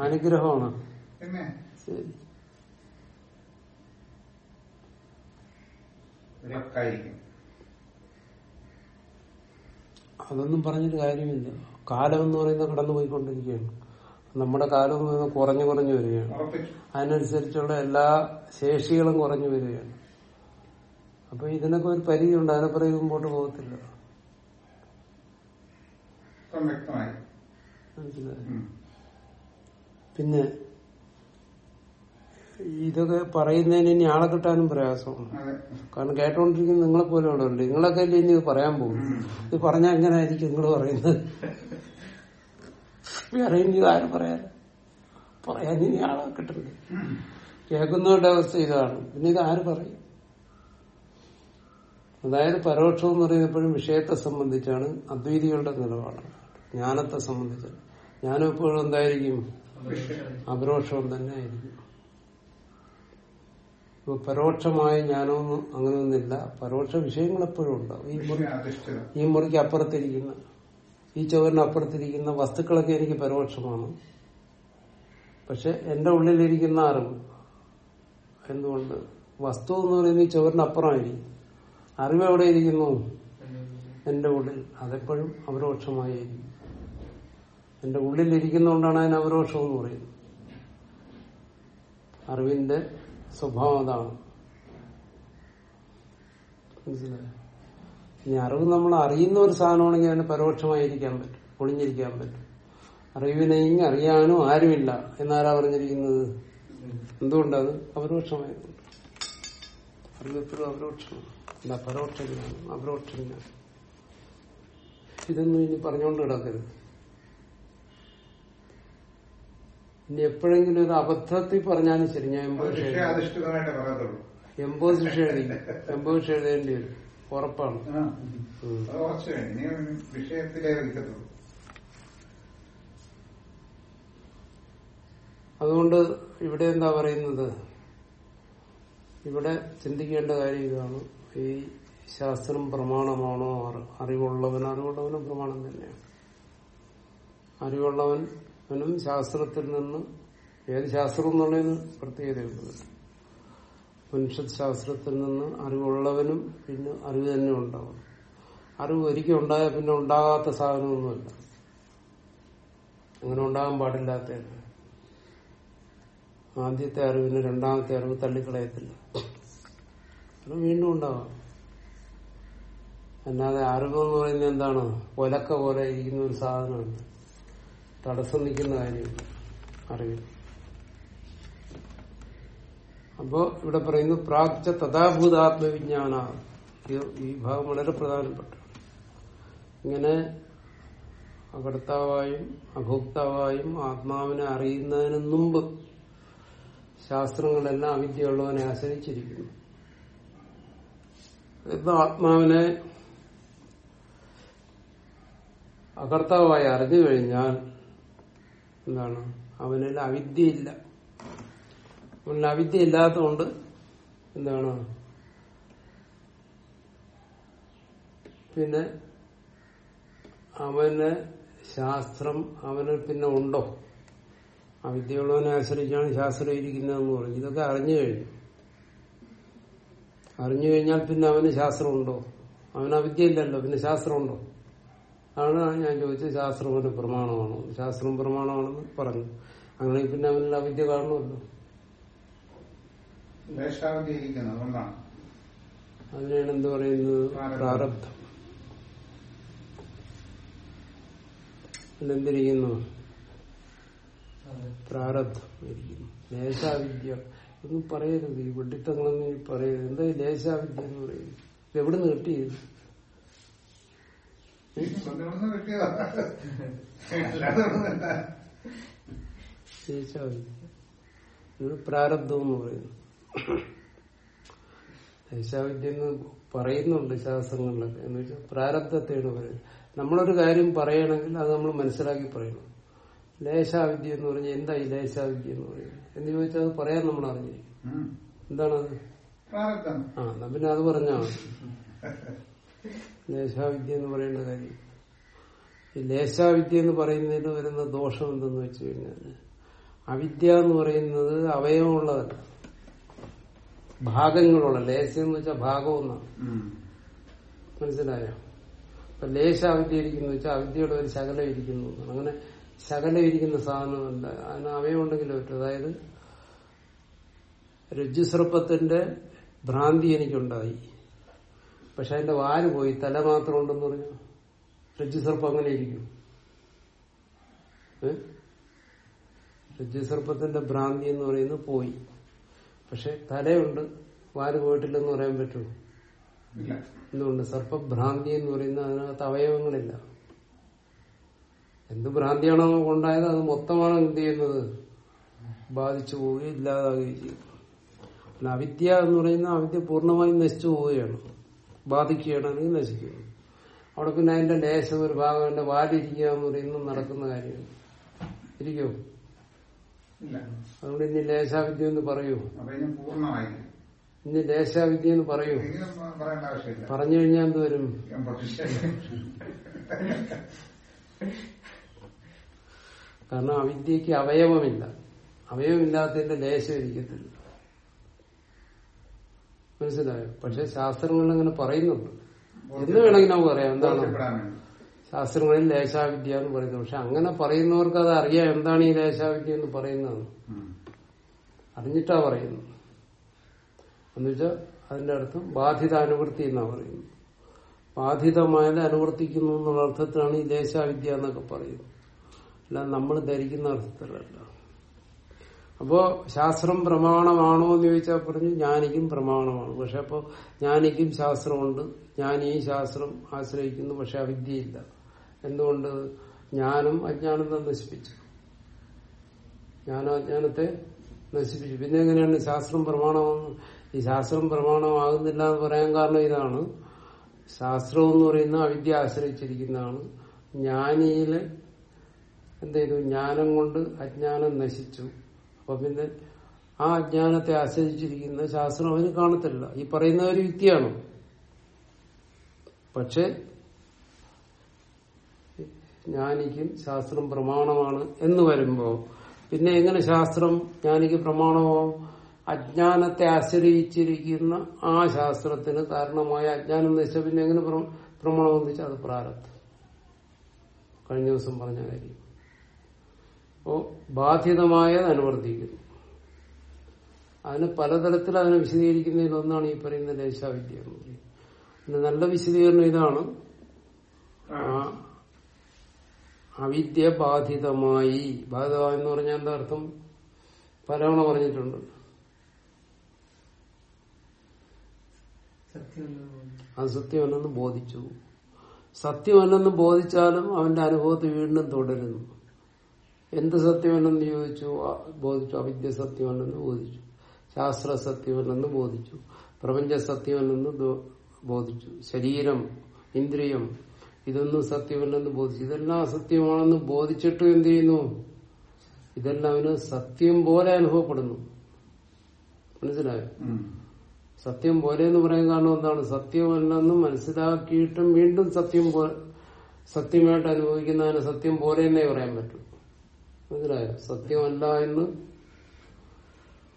അനുഗ്രഹമാണ്. അതൊന്നും പറഞ്ഞിട്ട് കാര്യമില്ല. കാലം എന്ന് പറയുന്നത് കടന്നുപോയിക്കൊണ്ടിരിക്കുകയാണ്. നമ്മുടെ കാലം എന്ന് പറയുന്നത് കുറഞ്ഞു കുറഞ്ഞു വരികയാണ്. അതിനനുസരിച്ചുള്ള എല്ലാ ശേഷികളും കുറഞ്ഞു വരികയാണ്. അപ്പൊ ഇതിനൊക്കെ ഒരു പരിധിയുണ്ട്. പറയും മുമ്പോട്ട് പോകത്തില്ല? പിന്നെ ഇതൊക്കെ പറയുന്നതിന് ഇനി ആളെ കിട്ടാനും പ്രയാസമാണ്. കാരണം കേട്ടോണ്ടിരിക്കുന്ന നിങ്ങളെ പോലെ ഉണ്ട്. നിങ്ങളൊക്കെ അല്ലേ ഇനി ഇത് പറയാൻ പോകും ഇത് പറഞ്ഞാൽ എങ്ങനെ ആയിരിക്കും നിങ്ങൾ പറയുന്നത്? അറിയുന്നത് ആരും പറയാറ് പറയാൻ ഇനി ആളെ കിട്ടണ്ടേ കേൾക്കുന്നവരുടെ അവസ്ഥ ഇതാണ്. പിന്നെ ഇത് ആര് പറയും? അതായത് പരോക്ഷം എന്ന് പറയുന്നത് വിഷയത്തെ സംബന്ധിച്ചാണ് അദ്വൈതികളുടെ നിലപാട് ജ്ഞാനത്തെ സംബന്ധിച്ച് ജ്ഞാനം എപ്പോഴും എന്തായിരിക്കും? അപരോക്ഷം തന്നെ ആയിരിക്കും. ഇപ്പൊ പരോക്ഷമായ ജ്ഞാനമൊന്നും അങ്ങനെയൊന്നുമില്ല പരോക്ഷ വിഷയങ്ങൾ എപ്പോഴും ഉണ്ടാവും. ഈ മുറി ഈ മുറിക്ക് അപ്പുറത്തിരിക്കുന്ന ഈ ചോറിന് അപ്പുറത്തിരിക്കുന്ന വസ്തുക്കളൊക്കെ എനിക്ക് പരോക്ഷമാണ്. പക്ഷെ എന്റെ ഉള്ളിലിരിക്കുന്ന അറിവ് എന്തുകൊണ്ട് വസ്തു എന്ന് പറയുന്നത് ഈ ചോറിന് അപ്പുറമായിരിക്കും. അറിവ് എവിടെ ഇരിക്കുന്നു? എന്റെ ഉള്ളിൽ. അതെപ്പോഴും അപരോക്ഷമായിരിക്കും എന്റെ ഉള്ളിൽ ഇരിക്കുന്നോണ്ടാണ് അതിന് അപരോക്ഷം എന്ന് പറയുന്നത്. അറിവിന്റെ സ്വഭാവം അതാണ്. മനസ്സിലായോ? ഇനി അറിവ് നമ്മൾ അറിയുന്ന ഒരു സാധനമാണെങ്കിൽ അതിന് പരോക്ഷമായിരിക്കാൻ പറ്റും. ഒളിഞ്ഞിരിക്കാൻ പറ്റും. അറിവിനെയും അറിയാനും ആരുമില്ല. എന്നാരാ പറഞ്ഞിരിക്കുന്നത്? എന്തുകൊണ്ടത്? അപരോക്ഷമായതുകൊണ്ട് അറിവ് എപ്പോഴും അപരോക്ഷമാണ് അല്ല പരോക്ഷ ജ്ഞാനം അപരോക്ഷ ജ്ഞാനം ഇതൊന്നും ഇനി പറഞ്ഞുകൊണ്ട് കിടക്കരുത് ഇനി എപ്പോഴെങ്കിലും ഒരു അബദ്ധത്തിൽ പറഞ്ഞാലും ശരി ഞാൻ എൺപത് ശിക്ഷ എഴുതി എൺപത് ശിക്ഷ എഴുതേണ്ടി വരും. ഉറപ്പാണ്. അതുകൊണ്ട് ഇവിടെ എന്താ പറയുന്നത്? ഇവിടെ ചിന്തിക്കേണ്ട കാര്യം ഇതാണ്. ഈ ശാസ്ത്രം പ്രമാണമാണോ? അറി- അറിവുള്ളവൻ അറിവുള്ളവനും പ്രമാണം തന്നെയാണ്. അറിവുള്ളവനും ശാസ്ത്രത്തിൽ നിന്ന് ഏത് ശാസ്ത്രം എന്നുള്ളതിന് പ്രത്യേകതയുണ്ട് മനുഷ്യ ശാസ്ത്രത്തിൽ നിന്ന് അറിവുള്ളവനും പിന്നെ അറിവ് തന്നെ ഉണ്ടാവും അറിവ് ഒരിക്കലും ഉണ്ടായാൽ പിന്നെ ഉണ്ടാകാത്ത സാധനമൊന്നുമില്ല. അങ്ങനെ ഉണ്ടാകാൻ പാടില്ലാത്ത ആദ്യത്തെ അറിവിന് രണ്ടാമത്തെ അറിവ് തള്ളിക്കളയത്തില്ല. അത് വീണ്ടും ഉണ്ടാവാം. അല്ലാതെ അറിവ് എന്ന് പറയുന്നത് എന്താണ്? ഒലക്ക പോലെ ഇരിക്കുന്ന ഒരു സാധനമാണ് തടസ്സം നിൽക്കുന്ന കാര്യമില്ല അറിവിൽ അപ്പോ ഇവിടെ പറയുന്നു പ്രാപ്ത തഥാഭൂതാത്മവിജ്ഞാന. ഈ ഭാഗം വളരെ പ്രധാനപ്പെട്ട. ഇങ്ങനെ അകർത്താവായും അഭോക്താവായും ആത്മാവിനെ അറിയുന്നതിന് മുമ്പ് ശാസ്ത്രങ്ങളെല്ലാം അവിദ്യയുള്ളവനെ ആശ്രയിച്ചിരിക്കുന്നു. ആത്മാവിനെ അകർത്താവായി അറിഞ്ഞു കഴിഞ്ഞാൽ എന്താണ്? അവനിൽ അവിദ്യയില്ല. അവനിൽ അവിദ്യ ഇല്ലാത്തതുകൊണ്ട് എന്താണ്? പിന്നെ അവന് ശാസ്ത്രം അവന് പിന്നെ ഉണ്ടോ? അവിദ്യയുള്ളവനെ ആശ്രയിച്ചാണ് ശാസ്ത്രം ഇരിക്കുന്നതെന്ന് പറഞ്ഞു. ഇതൊക്കെ അറിഞ്ഞു കഴിഞ്ഞു. അറിഞ്ഞു കഴിഞ്ഞാൽ പിന്നെ അവന് ശാസ്ത്രമുണ്ടോ? അവന് അവിദ്യയില്ലല്ലോ പിന്നെ ശാസ്ത്രമുണ്ടോ? അതാണ് ഞാൻ ചോദിച്ചത് ശാസ്ത്രം അവന്റെ പ്രമാണമാണോ? ശാസ്ത്രം പ്രമാണമാണെന്ന് പറഞ്ഞു. അങ്ങനെ പിന്നെ അവനിൽ അവിദ്യ കാണുമല്ലോ. അതുകൊണ്ടാണ്. അതിനാണ് എന്ത് പറയുന്നത്? പ്രാരബ്ധം. എന്തിരിക്കുന്നു പ്രാരബ്ധം ഇരിക്കുന്നു. ലേശാവിദ്യ ഒന്നും പറയരുത്. ഈ വെട്ടിത്തങ്ങളൊന്നും ഈ പറയരുത്. എന്താ ഈ ലേശാവിദ്യ എന്ന് പറയുന്നത്? ഇത് എവിടെ നിന്ന് കിട്ടിയത്. ലേശാവിദ്യ ഇത് പ്രാരബ്ധം എന്ന് പറയുന്നു. ദേശാവിദ്യ എന്ന് പറയുന്നുണ്ട് ശാസ്ത്രങ്ങളിലൊക്കെ. എന്ന് വെച്ചാൽ പ്രാരബ്ധത്തെയാണ് പറയുന്നത്. നമ്മളൊരു കാര്യം പറയണമെങ്കിൽ അത് നമ്മൾ മനസ്സിലാക്കി പറയണം. ലേശാവിദ്യ എന്ന് പറഞ്ഞാൽ എന്താ ഈ ലേശാവിദ്യ എന്ന് പറയുന്നത്? എന്ന് ചോദിച്ചാൽ അത് പറയാൻ നമ്മൾ അറിഞ്ഞിരിക്കും. എന്താണ് എന്താണത്? ആ എന്നാ പിന്നെ അത് പറഞ്ഞാ. ലേശാവിദ്യ എന്ന് പറയേണ്ട കാര്യം. ഈ ലേശാവിദ്യ എന്ന് പറയുന്നതിൽ വരുന്ന ദോഷം എന്തെന്ന് വെച്ചു കഴിഞ്ഞാൽ അവിദ്യ എന്ന് പറയുന്നത് അവയവമുള്ളതല്ല. ഭാഗങ്ങളുള്ള ലേശം എന്ന് വെച്ചാൽ ഭാഗം ഒന്നാണ്. മനസ്സിലായോ? അപ്പൊ ലേശാവിദ്യ ഇരിക്കുന്നു വെച്ചാൽ അവിദ്യയുടെ ഒരു ശകലം ഇരിക്കുന്നു അങ്ങനെ ശകലം ഇരിക്കുന്ന സാധനമല്ല. അതിന് അവയമുണ്ടെങ്കിലും പറ്റും. അതായത് രജ്ജുസർപ്പത്തിന്റെ ഭ്രാന്തി എനിക്കുണ്ടായി. പക്ഷെ അതിന്റെ വാൽ പോയി. തല മാത്രം ഉണ്ടെന്ന് പറഞ്ഞു. രജ്ജുസർപ്പം അങ്ങനെ ഇരിക്കും രുചിസർപ്പത്തിന്റെ രജ്ജുസർപ്പത്തിന്റെ ഭ്രാന്തി എന്ന് പറയുന്നത് പോയി. പക്ഷെ തലയുണ്ട്. വാൽ പോയിട്ടില്ലെന്ന് പറയാൻ പറ്റുമോ എന്തുകൊണ്ട്? സർപ്പഭ്രാന്തി എന്ന് പറയുന്ന അതിനകത്ത് അവയവങ്ങളില്ല. എന്ത് ഭ്രാന്തിയാണോ ഉണ്ടായത്? അത് മൊത്തമാണ് എന്ത് ചെയ്യുന്നത്? ബാധിച്ചു പോവുകയും ഇല്ലാതാകുകയും ചെയ്യുന്നു അവിദ്യ എന്ന് പറയുന്ന അവിദ്യ പൂർണമായും നശിച്ചു പോവുകയാണ്. ബാധിക്കുകയാണ് അല്ലെങ്കിൽ നശിക്കുകയാണ്. അവിടെ പിന്നെ അതിന്റെ ലേശം ഒരു ഭാഗം എന്റെ വാലിരിക്കുക എന്ന് പറയുന്നത് നടക്കുന്ന കാര്യമാണ്. ഇരിക്കോ. അതുകൊണ്ട് ഇനി ലേശാവിദ്യ എന്ന് പറയൂ. ഇനി ലേശാവിദ്യ എന്ന് പറയൂ. പറഞ്ഞു കഴിഞ്ഞാൽ എന്ത് വരും? കാരണം അവിദ്യക്ക് അവയവമില്ല. അവയവമില്ലാത്തതിന്റെ ലേശം ഇരിക്കത്തില്ല. മനസ്സിലായോ? പക്ഷെ ശാസ്ത്രങ്ങളിൽ അങ്ങനെ പറയുന്നുണ്ട്. എന്ന് വേണമെങ്കിൽ നമുക്ക് പറയാം. എന്താണ്? ശാസ്ത്രങ്ങളിൽ ലേശാവിദ്യ എന്ന് പറയുന്നത് പക്ഷെ അങ്ങനെ പറയുന്നവർക്ക് അത് അറിയാം. എന്താണ് ഈ ലേശാവിദ്യ എന്ന് പറയുന്നത്. അറിഞ്ഞിട്ടാ പറയുന്നത്. എന്നുവെച്ചാൽ അതിന്റെ അർത്ഥം ബാധിത അനുവൃത്തി എന്നാ പറയുന്നത്. ബാധിതമായത് അനുവർത്തിക്കുന്നു എന്നുള്ള അർത്ഥത്തിലാണ് ഈ ദേശാവിദ്യ എന്നൊക്കെ പറയുന്നത്. അല്ല നമ്മൾ ധരിക്കുന്ന അർത്ഥത്തിലല്ല അപ്പോ ശാസ്ത്രം പ്രമാണമാണോ എന്ന് ചോദിച്ചാൽ പറഞ്ഞു ജ്ഞാനിക്കും പ്രമാണമാണ്. പക്ഷെ അപ്പോ ജ്ഞാനിക്കും ശാസ്ത്രമുണ്ട്. ഞാൻ ഈ ശാസ്ത്രം ആശ്രയിക്കുന്നു പക്ഷെ അവിദ്യയില്ല. എന്തുകൊണ്ട്? ജ്ഞാനം അജ്ഞാനത്തെ നശിപ്പിച്ചു. ജ്ഞാനം അജ്ഞാനത്തെ നശിപ്പിച്ചു. പിന്നെ എങ്ങനെയാണ് ശാസ്ത്രം പ്രമാണമാകുന്നത് ഈ ശാസ്ത്രം പ്രമാണമാകുന്നില്ല എന്ന് പറയാൻ കാരണം ഇതാണ്. ശാസ്ത്രം എന്ന് പറയുന്ന അവിദ്യ ആശ്രയിച്ചിരിക്കുന്നതാണ്. ജ്ഞാനിയിൽ എന്ത് ചെയ്തു ജ്ഞാനം കൊണ്ട് അജ്ഞാനം നശിച്ചു. അപ്പൊ പിന്നെ ആ അജ്ഞാനത്തെ ആശ്രയിച്ചിരിക്കുന്ന ശാസ്ത്രം അവന് കാണത്തില്ല. ഈ പറയുന്ന ഒരു യുക്തിയാണ്? പക്ഷെ ജ്ഞാനിക്കും ശാസ്ത്രം പ്രമാണമാണ് എന്ന് വരുമ്പോ പിന്നെ എങ്ങനെ ശാസ്ത്രം ജ്ഞാനിക്ക് പ്രമാണമാവും അജ്ഞാനത്തെ ആശ്രയിച്ചിരിക്കുന്ന ആ ശാസ്ത്രത്തിന് കാരണമായ അജ്ഞാനം നശിച്ച പിന്നെ എങ്ങനെ പ്രമാണമെന്ന് വെച്ചാൽ അത് പ്രാരബ്ധം? കഴിഞ്ഞ ദിവസം പറഞ്ഞ കാര്യം. അപ്പോ ബാധിതമായത് അനുവർത്തിക്കുന്നു. അതിന് പലതരത്തിൽ അതിനെ വിശദീകരിക്കുന്നതിൽ ഒന്നാണ് ഈ പറയുന്ന ലേശാവിദ്യ എന്ന് പറയുന്നത് നല്ല വിശദീകരണം ഇതാണ്. അവിദ്യ ബാധിതമായി. ബാധിതമായി എന്ന് പറഞ്ഞാൽ എന്താ അർത്ഥം? പലവണ പറഞ്ഞിട്ടുണ്ട്. അത് സത്യമല്ലെന്ന് ബോധിച്ചു. സത്യമല്ലെന്ന് ബോധിച്ചാലും അവന്റെ അനുഭവത്തിൽ വീണ്ടും തുടരുന്നു. എന്ത് സത്യമല്ലെന്ന് ചോദിച്ചു? ബോധിച്ചു. അവിദ്യ സത്യമല്ലെന്ന് ബോധിച്ചു. ശാസ്ത്ര സത്യമല്ലെന്ന് ബോധിച്ചു. പ്രപഞ്ച സത്യമല്ലെന്ന് ബോധിച്ചു. ശരീരം ഇന്ദ്രിയം ഇതൊന്നും സത്യമല്ലെന്ന് ബോധിച്ചു. ഇതെല്ലാം അസത്യമാണെന്ന് ബോധിച്ചിട്ട് എന്ത് ചെയ്യുന്നു? ഇതെല്ലാം അവന് സത്യം പോലെ അനുഭവപ്പെടുന്നു. മനസ്സിലായോ? സത്യം പോലെ എന്ന് പറയാൻ കാരണം എന്താണ്? സത്യമല്ലെന്ന് മനസ്സിലാക്കിയിട്ടും വീണ്ടും സത്യം സത്യമായിട്ട് അനുഭവിക്കുന്നതിന് സത്യം പോലെ എന്നേ പറയാൻ പറ്റൂ. മനസ്സിലായോ? സത്യമല്ല എന്ന്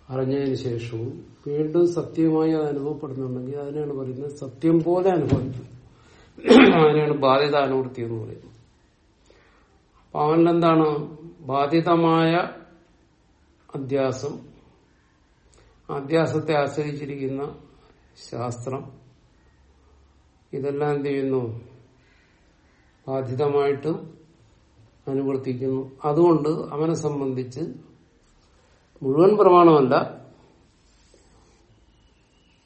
അറിഞ്ഞതിന് ശേഷവും വീണ്ടും സത്യമായി അത് അനുഭവപ്പെടുന്നുണ്ടെങ്കിൽ അതിനാണ് പറയുന്നത് സത്യം പോലെ അനുഭവിക്കും. അതിനാണ് ബാധ്യത അനുവൃത്തി എന്ന് പറയുന്നത്. അപ്പൊ അവനിലെന്താണ്? ബാധിതമായ അധ്യാസം അധ്യാസത്തെ ആശ്രയിച്ചിരിക്കുന്ന ശാസ്ത്രം ഇതെല്ലാം എന്ത് ചെയ്യുന്നു? ബാധിതമായിട്ട് അനുവർത്തിക്കുന്നു. അതുകൊണ്ട് അവനെ സംബന്ധിച്ച് മുഴുവൻ പ്രമാണമല്ല.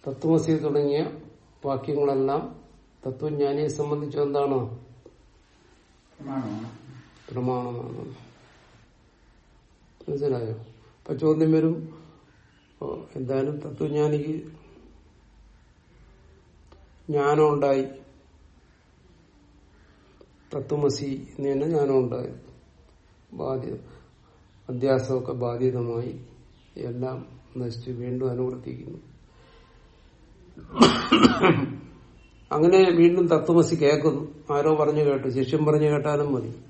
തത്വമസി തുടങ്ങിയ വാക്യങ്ങളെല്ലാം തത്വജ്ഞാനിയെ സംബന്ധിച്ച് എന്താണ്? പ്രമാണമാണ്. മനസ്സിലായോ? അപ്പൊ ചോദ്യം വരും എന്തായാലും തത്വജ്ഞാനിക്ക് ജ്ഞാനം ഉണ്ടായി തത്വമസി എന്ന് തന്നെ ജ്ഞാനം ഉണ്ടായത് ബാധ്യത അധ്യാസമൊക്കെ ബാധിതമായി എല്ലാം നശിച്ച് വീണ്ടും അനുവർത്തിക്കുന്നു. അങ്ങനെ വീണ്ടും തത്വമസി കേൾക്കുന്നു. ആരോ പറഞ്ഞു കേട്ടു. ശിഷ്യം പറഞ്ഞു കേട്ടാലും മതി.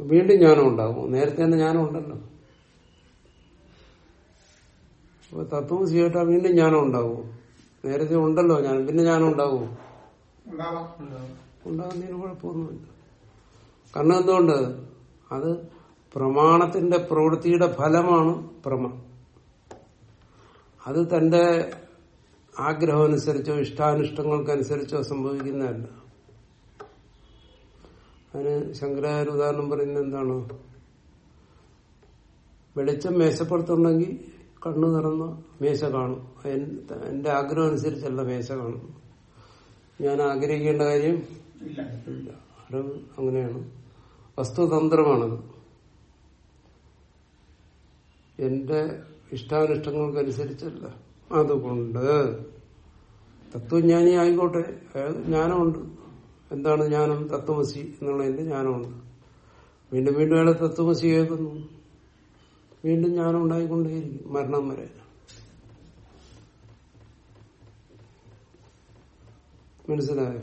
വീണ്ടും ജ്ഞാനം ഉണ്ടാകും. നേരത്തെ തന്നെ ജ്ഞാനം ഉണ്ടല്ലോ. അപ്പൊ തത്വമസി കേട്ടാൽ വീണ്ടും ജ്ഞാനം ഉണ്ടാകും. നേരത്തെ ഉണ്ടല്ലോ ഞാൻ. പിന്നെ ഞാൻ ഉണ്ടാവൂ. ഉണ്ടാകുന്നതിന് കുഴപ്പമൊന്നുമില്ല. കാരണം എന്തുകൊണ്ട് അത് പ്രമാണത്തിന്റെ പ്രവൃത്തിയുടെ ഫലമാണ് പ്രമ. അത് തന്റെ ആഗ്രഹം അനുസരിച്ചോ ഇഷ്ടാനിഷ്ടങ്ങൾക്കനുസരിച്ചോ സംഭവിക്കുന്നതല്ല. അതിന് ശങ്കരാചാര്യ ഉദാഹരണം പറയുന്നത് എന്താണ്? വെളിച്ചം മേശപ്പുറത്തുണ്ടെങ്കിൽ കണ്ണു തുറന്ന് മേശ കാണും. എന്റെ ആഗ്രഹം അനുസരിച്ചല്ല മേശ കാണും. ഞാൻ ആഗ്രഹിക്കേണ്ട കാര്യം ഇല്ല. അറിവ് അങ്ങനെയാണ്. വസ്തുതന്ത്രമാണത്. എന്റെ ഇഷ്ടാനിഷ്ടങ്ങൾക്കനുസരിച്ചല്ല. അതുകൊണ്ട് തത്വജ്ഞാനി ആയിക്കോട്ടെ. അയാൾ ജ്ഞാനമുണ്ട്. എന്താണ് ജ്ഞാനം? തത്വമസി എന്നുള്ളതിന്റെ ജ്ഞാനമുണ്ട്. വീണ്ടും വീണ്ടും അയാളെ തത്വമസി കേൾക്കുന്നു വീണ്ടും ജ്ഞാനം ഉണ്ടായിക്കൊണ്ടേയിരിക്കും മരണം വരെ. മനസ്സിലായോ?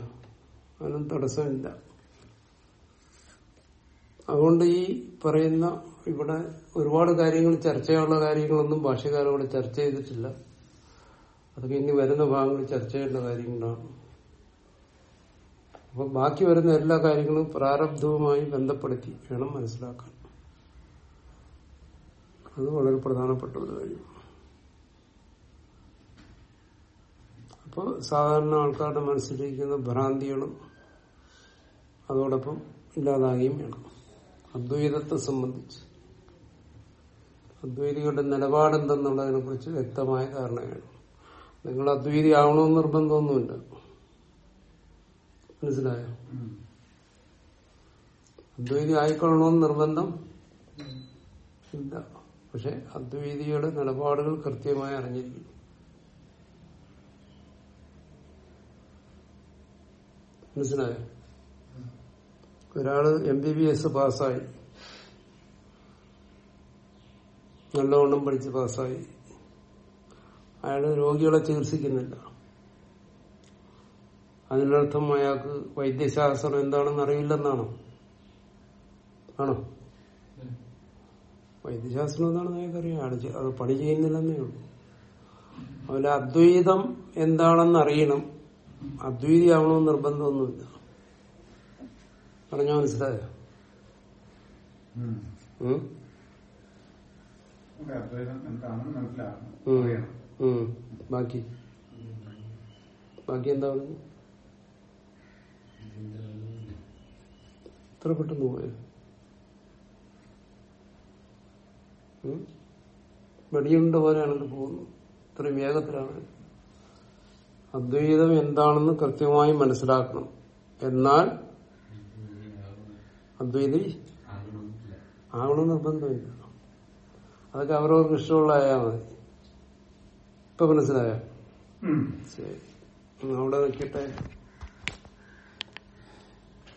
അതിനും തടസ്സമില്ല. അതുകൊണ്ട് ഈ പറയുന്ന ഇവിടെ ഒരുപാട് കാര്യങ്ങൾ ചർച്ചയുള്ള കാര്യങ്ങളൊന്നും ഭാഷകാരോട് ചർച്ച ചെയ്തിട്ടില്ല. അതൊക്കെ ഇനി വരുന്ന ഭാഗങ്ങളിൽ ചർച്ച ചെയ്യേണ്ട കാര്യങ്ങളാണ്. അപ്പൊ ബാക്കി വരുന്ന എല്ലാ കാര്യങ്ങളും പ്രാരബ്ധവുമായി ബന്ധപ്പെടുത്തി വേണം മനസ്സിലാക്കാൻ. അത് വളരെ പ്രധാനപ്പെട്ട ഒരു കാര്യം. അപ്പോൾ സാധാരണ ആൾക്കാരുടെ മനസ്സിലിരിക്കുന്ന ഭ്രാന്തികളും അതോടൊപ്പം ഇല്ലാതാകുകയും വേണം. അദ്വൈതത്തെ സംബന്ധിച്ച്. അദ്വൈതികളുടെ നിലപാടെന്തെന്നുള്ളതിനെ കുറിച്ച് വ്യക്തമായ ധാരണ വേണം. നിങ്ങൾ അദ്വൈതി ആവണമെന്ന് നിർബന്ധമൊന്നുമില്ല. മനസ്സിലായോ? അദ്വൈതി ആയിക്കൊള്ളണമെന്ന് നിർബന്ധം ഇല്ല. പക്ഷെ അദ്വൈതിയുടെ നിലപാടുകൾ കൃത്യമായി അറിഞ്ഞിരിക്കുന്നു. മനസ്സിലായോ? ഒരാൾ എം ബി ബി എസ് പാസ്സായി. നല്ലവണ്ണം പഠിച്ച് പാസ്സായി. അയാൾ രോഗികളെ ചികിത്സിക്കുന്നില്ല. അതിനർത്ഥം അയാൾക്ക് വൈദ്യശാസ്ത്രം എന്താണെന്ന് അറിയില്ലെന്നാണോ? ആണോ? വൈദ്യശാസ്ത്രം എന്താണെന്ന് നിങ്ങൾക്കറിയാം അത് പണി ചെയ്യുന്നില്ലെന്നേ ഉള്ളൂ. അതുപോലെ അദ്വൈതം എന്താണെന്ന് അറിയണം. അദ്വൈതി ആവണമെന്ന് നിർബന്ധമൊന്നുമില്ല. പറഞ്ഞാ മനസ്സിലായോ. ബാക്കി? ബാക്കി എന്താ പറഞ്ഞു ഇത്ര പെട്ടെന്ന് പോയോ? വെടിയുണ്ട പോലെയാണല്ലോ പോകുന്നത്. ഇത്രയും വേഗത്തിലാണ്. അദ്വൈതം എന്താണെന്ന് കൃത്യമായി മനസ്സിലാക്കണം. എന്നാൽ അദ്വൈതി ആകണം നിർബന്ധമില്ല. അതൊക്കെ അവരവർക്ക് ഇഷ്ടമുള്ള ആയാ മതി. ഇപ്പൊ മനസ്സിലായോ. ശരി. അവിടെ നിൽക്കട്ടെ.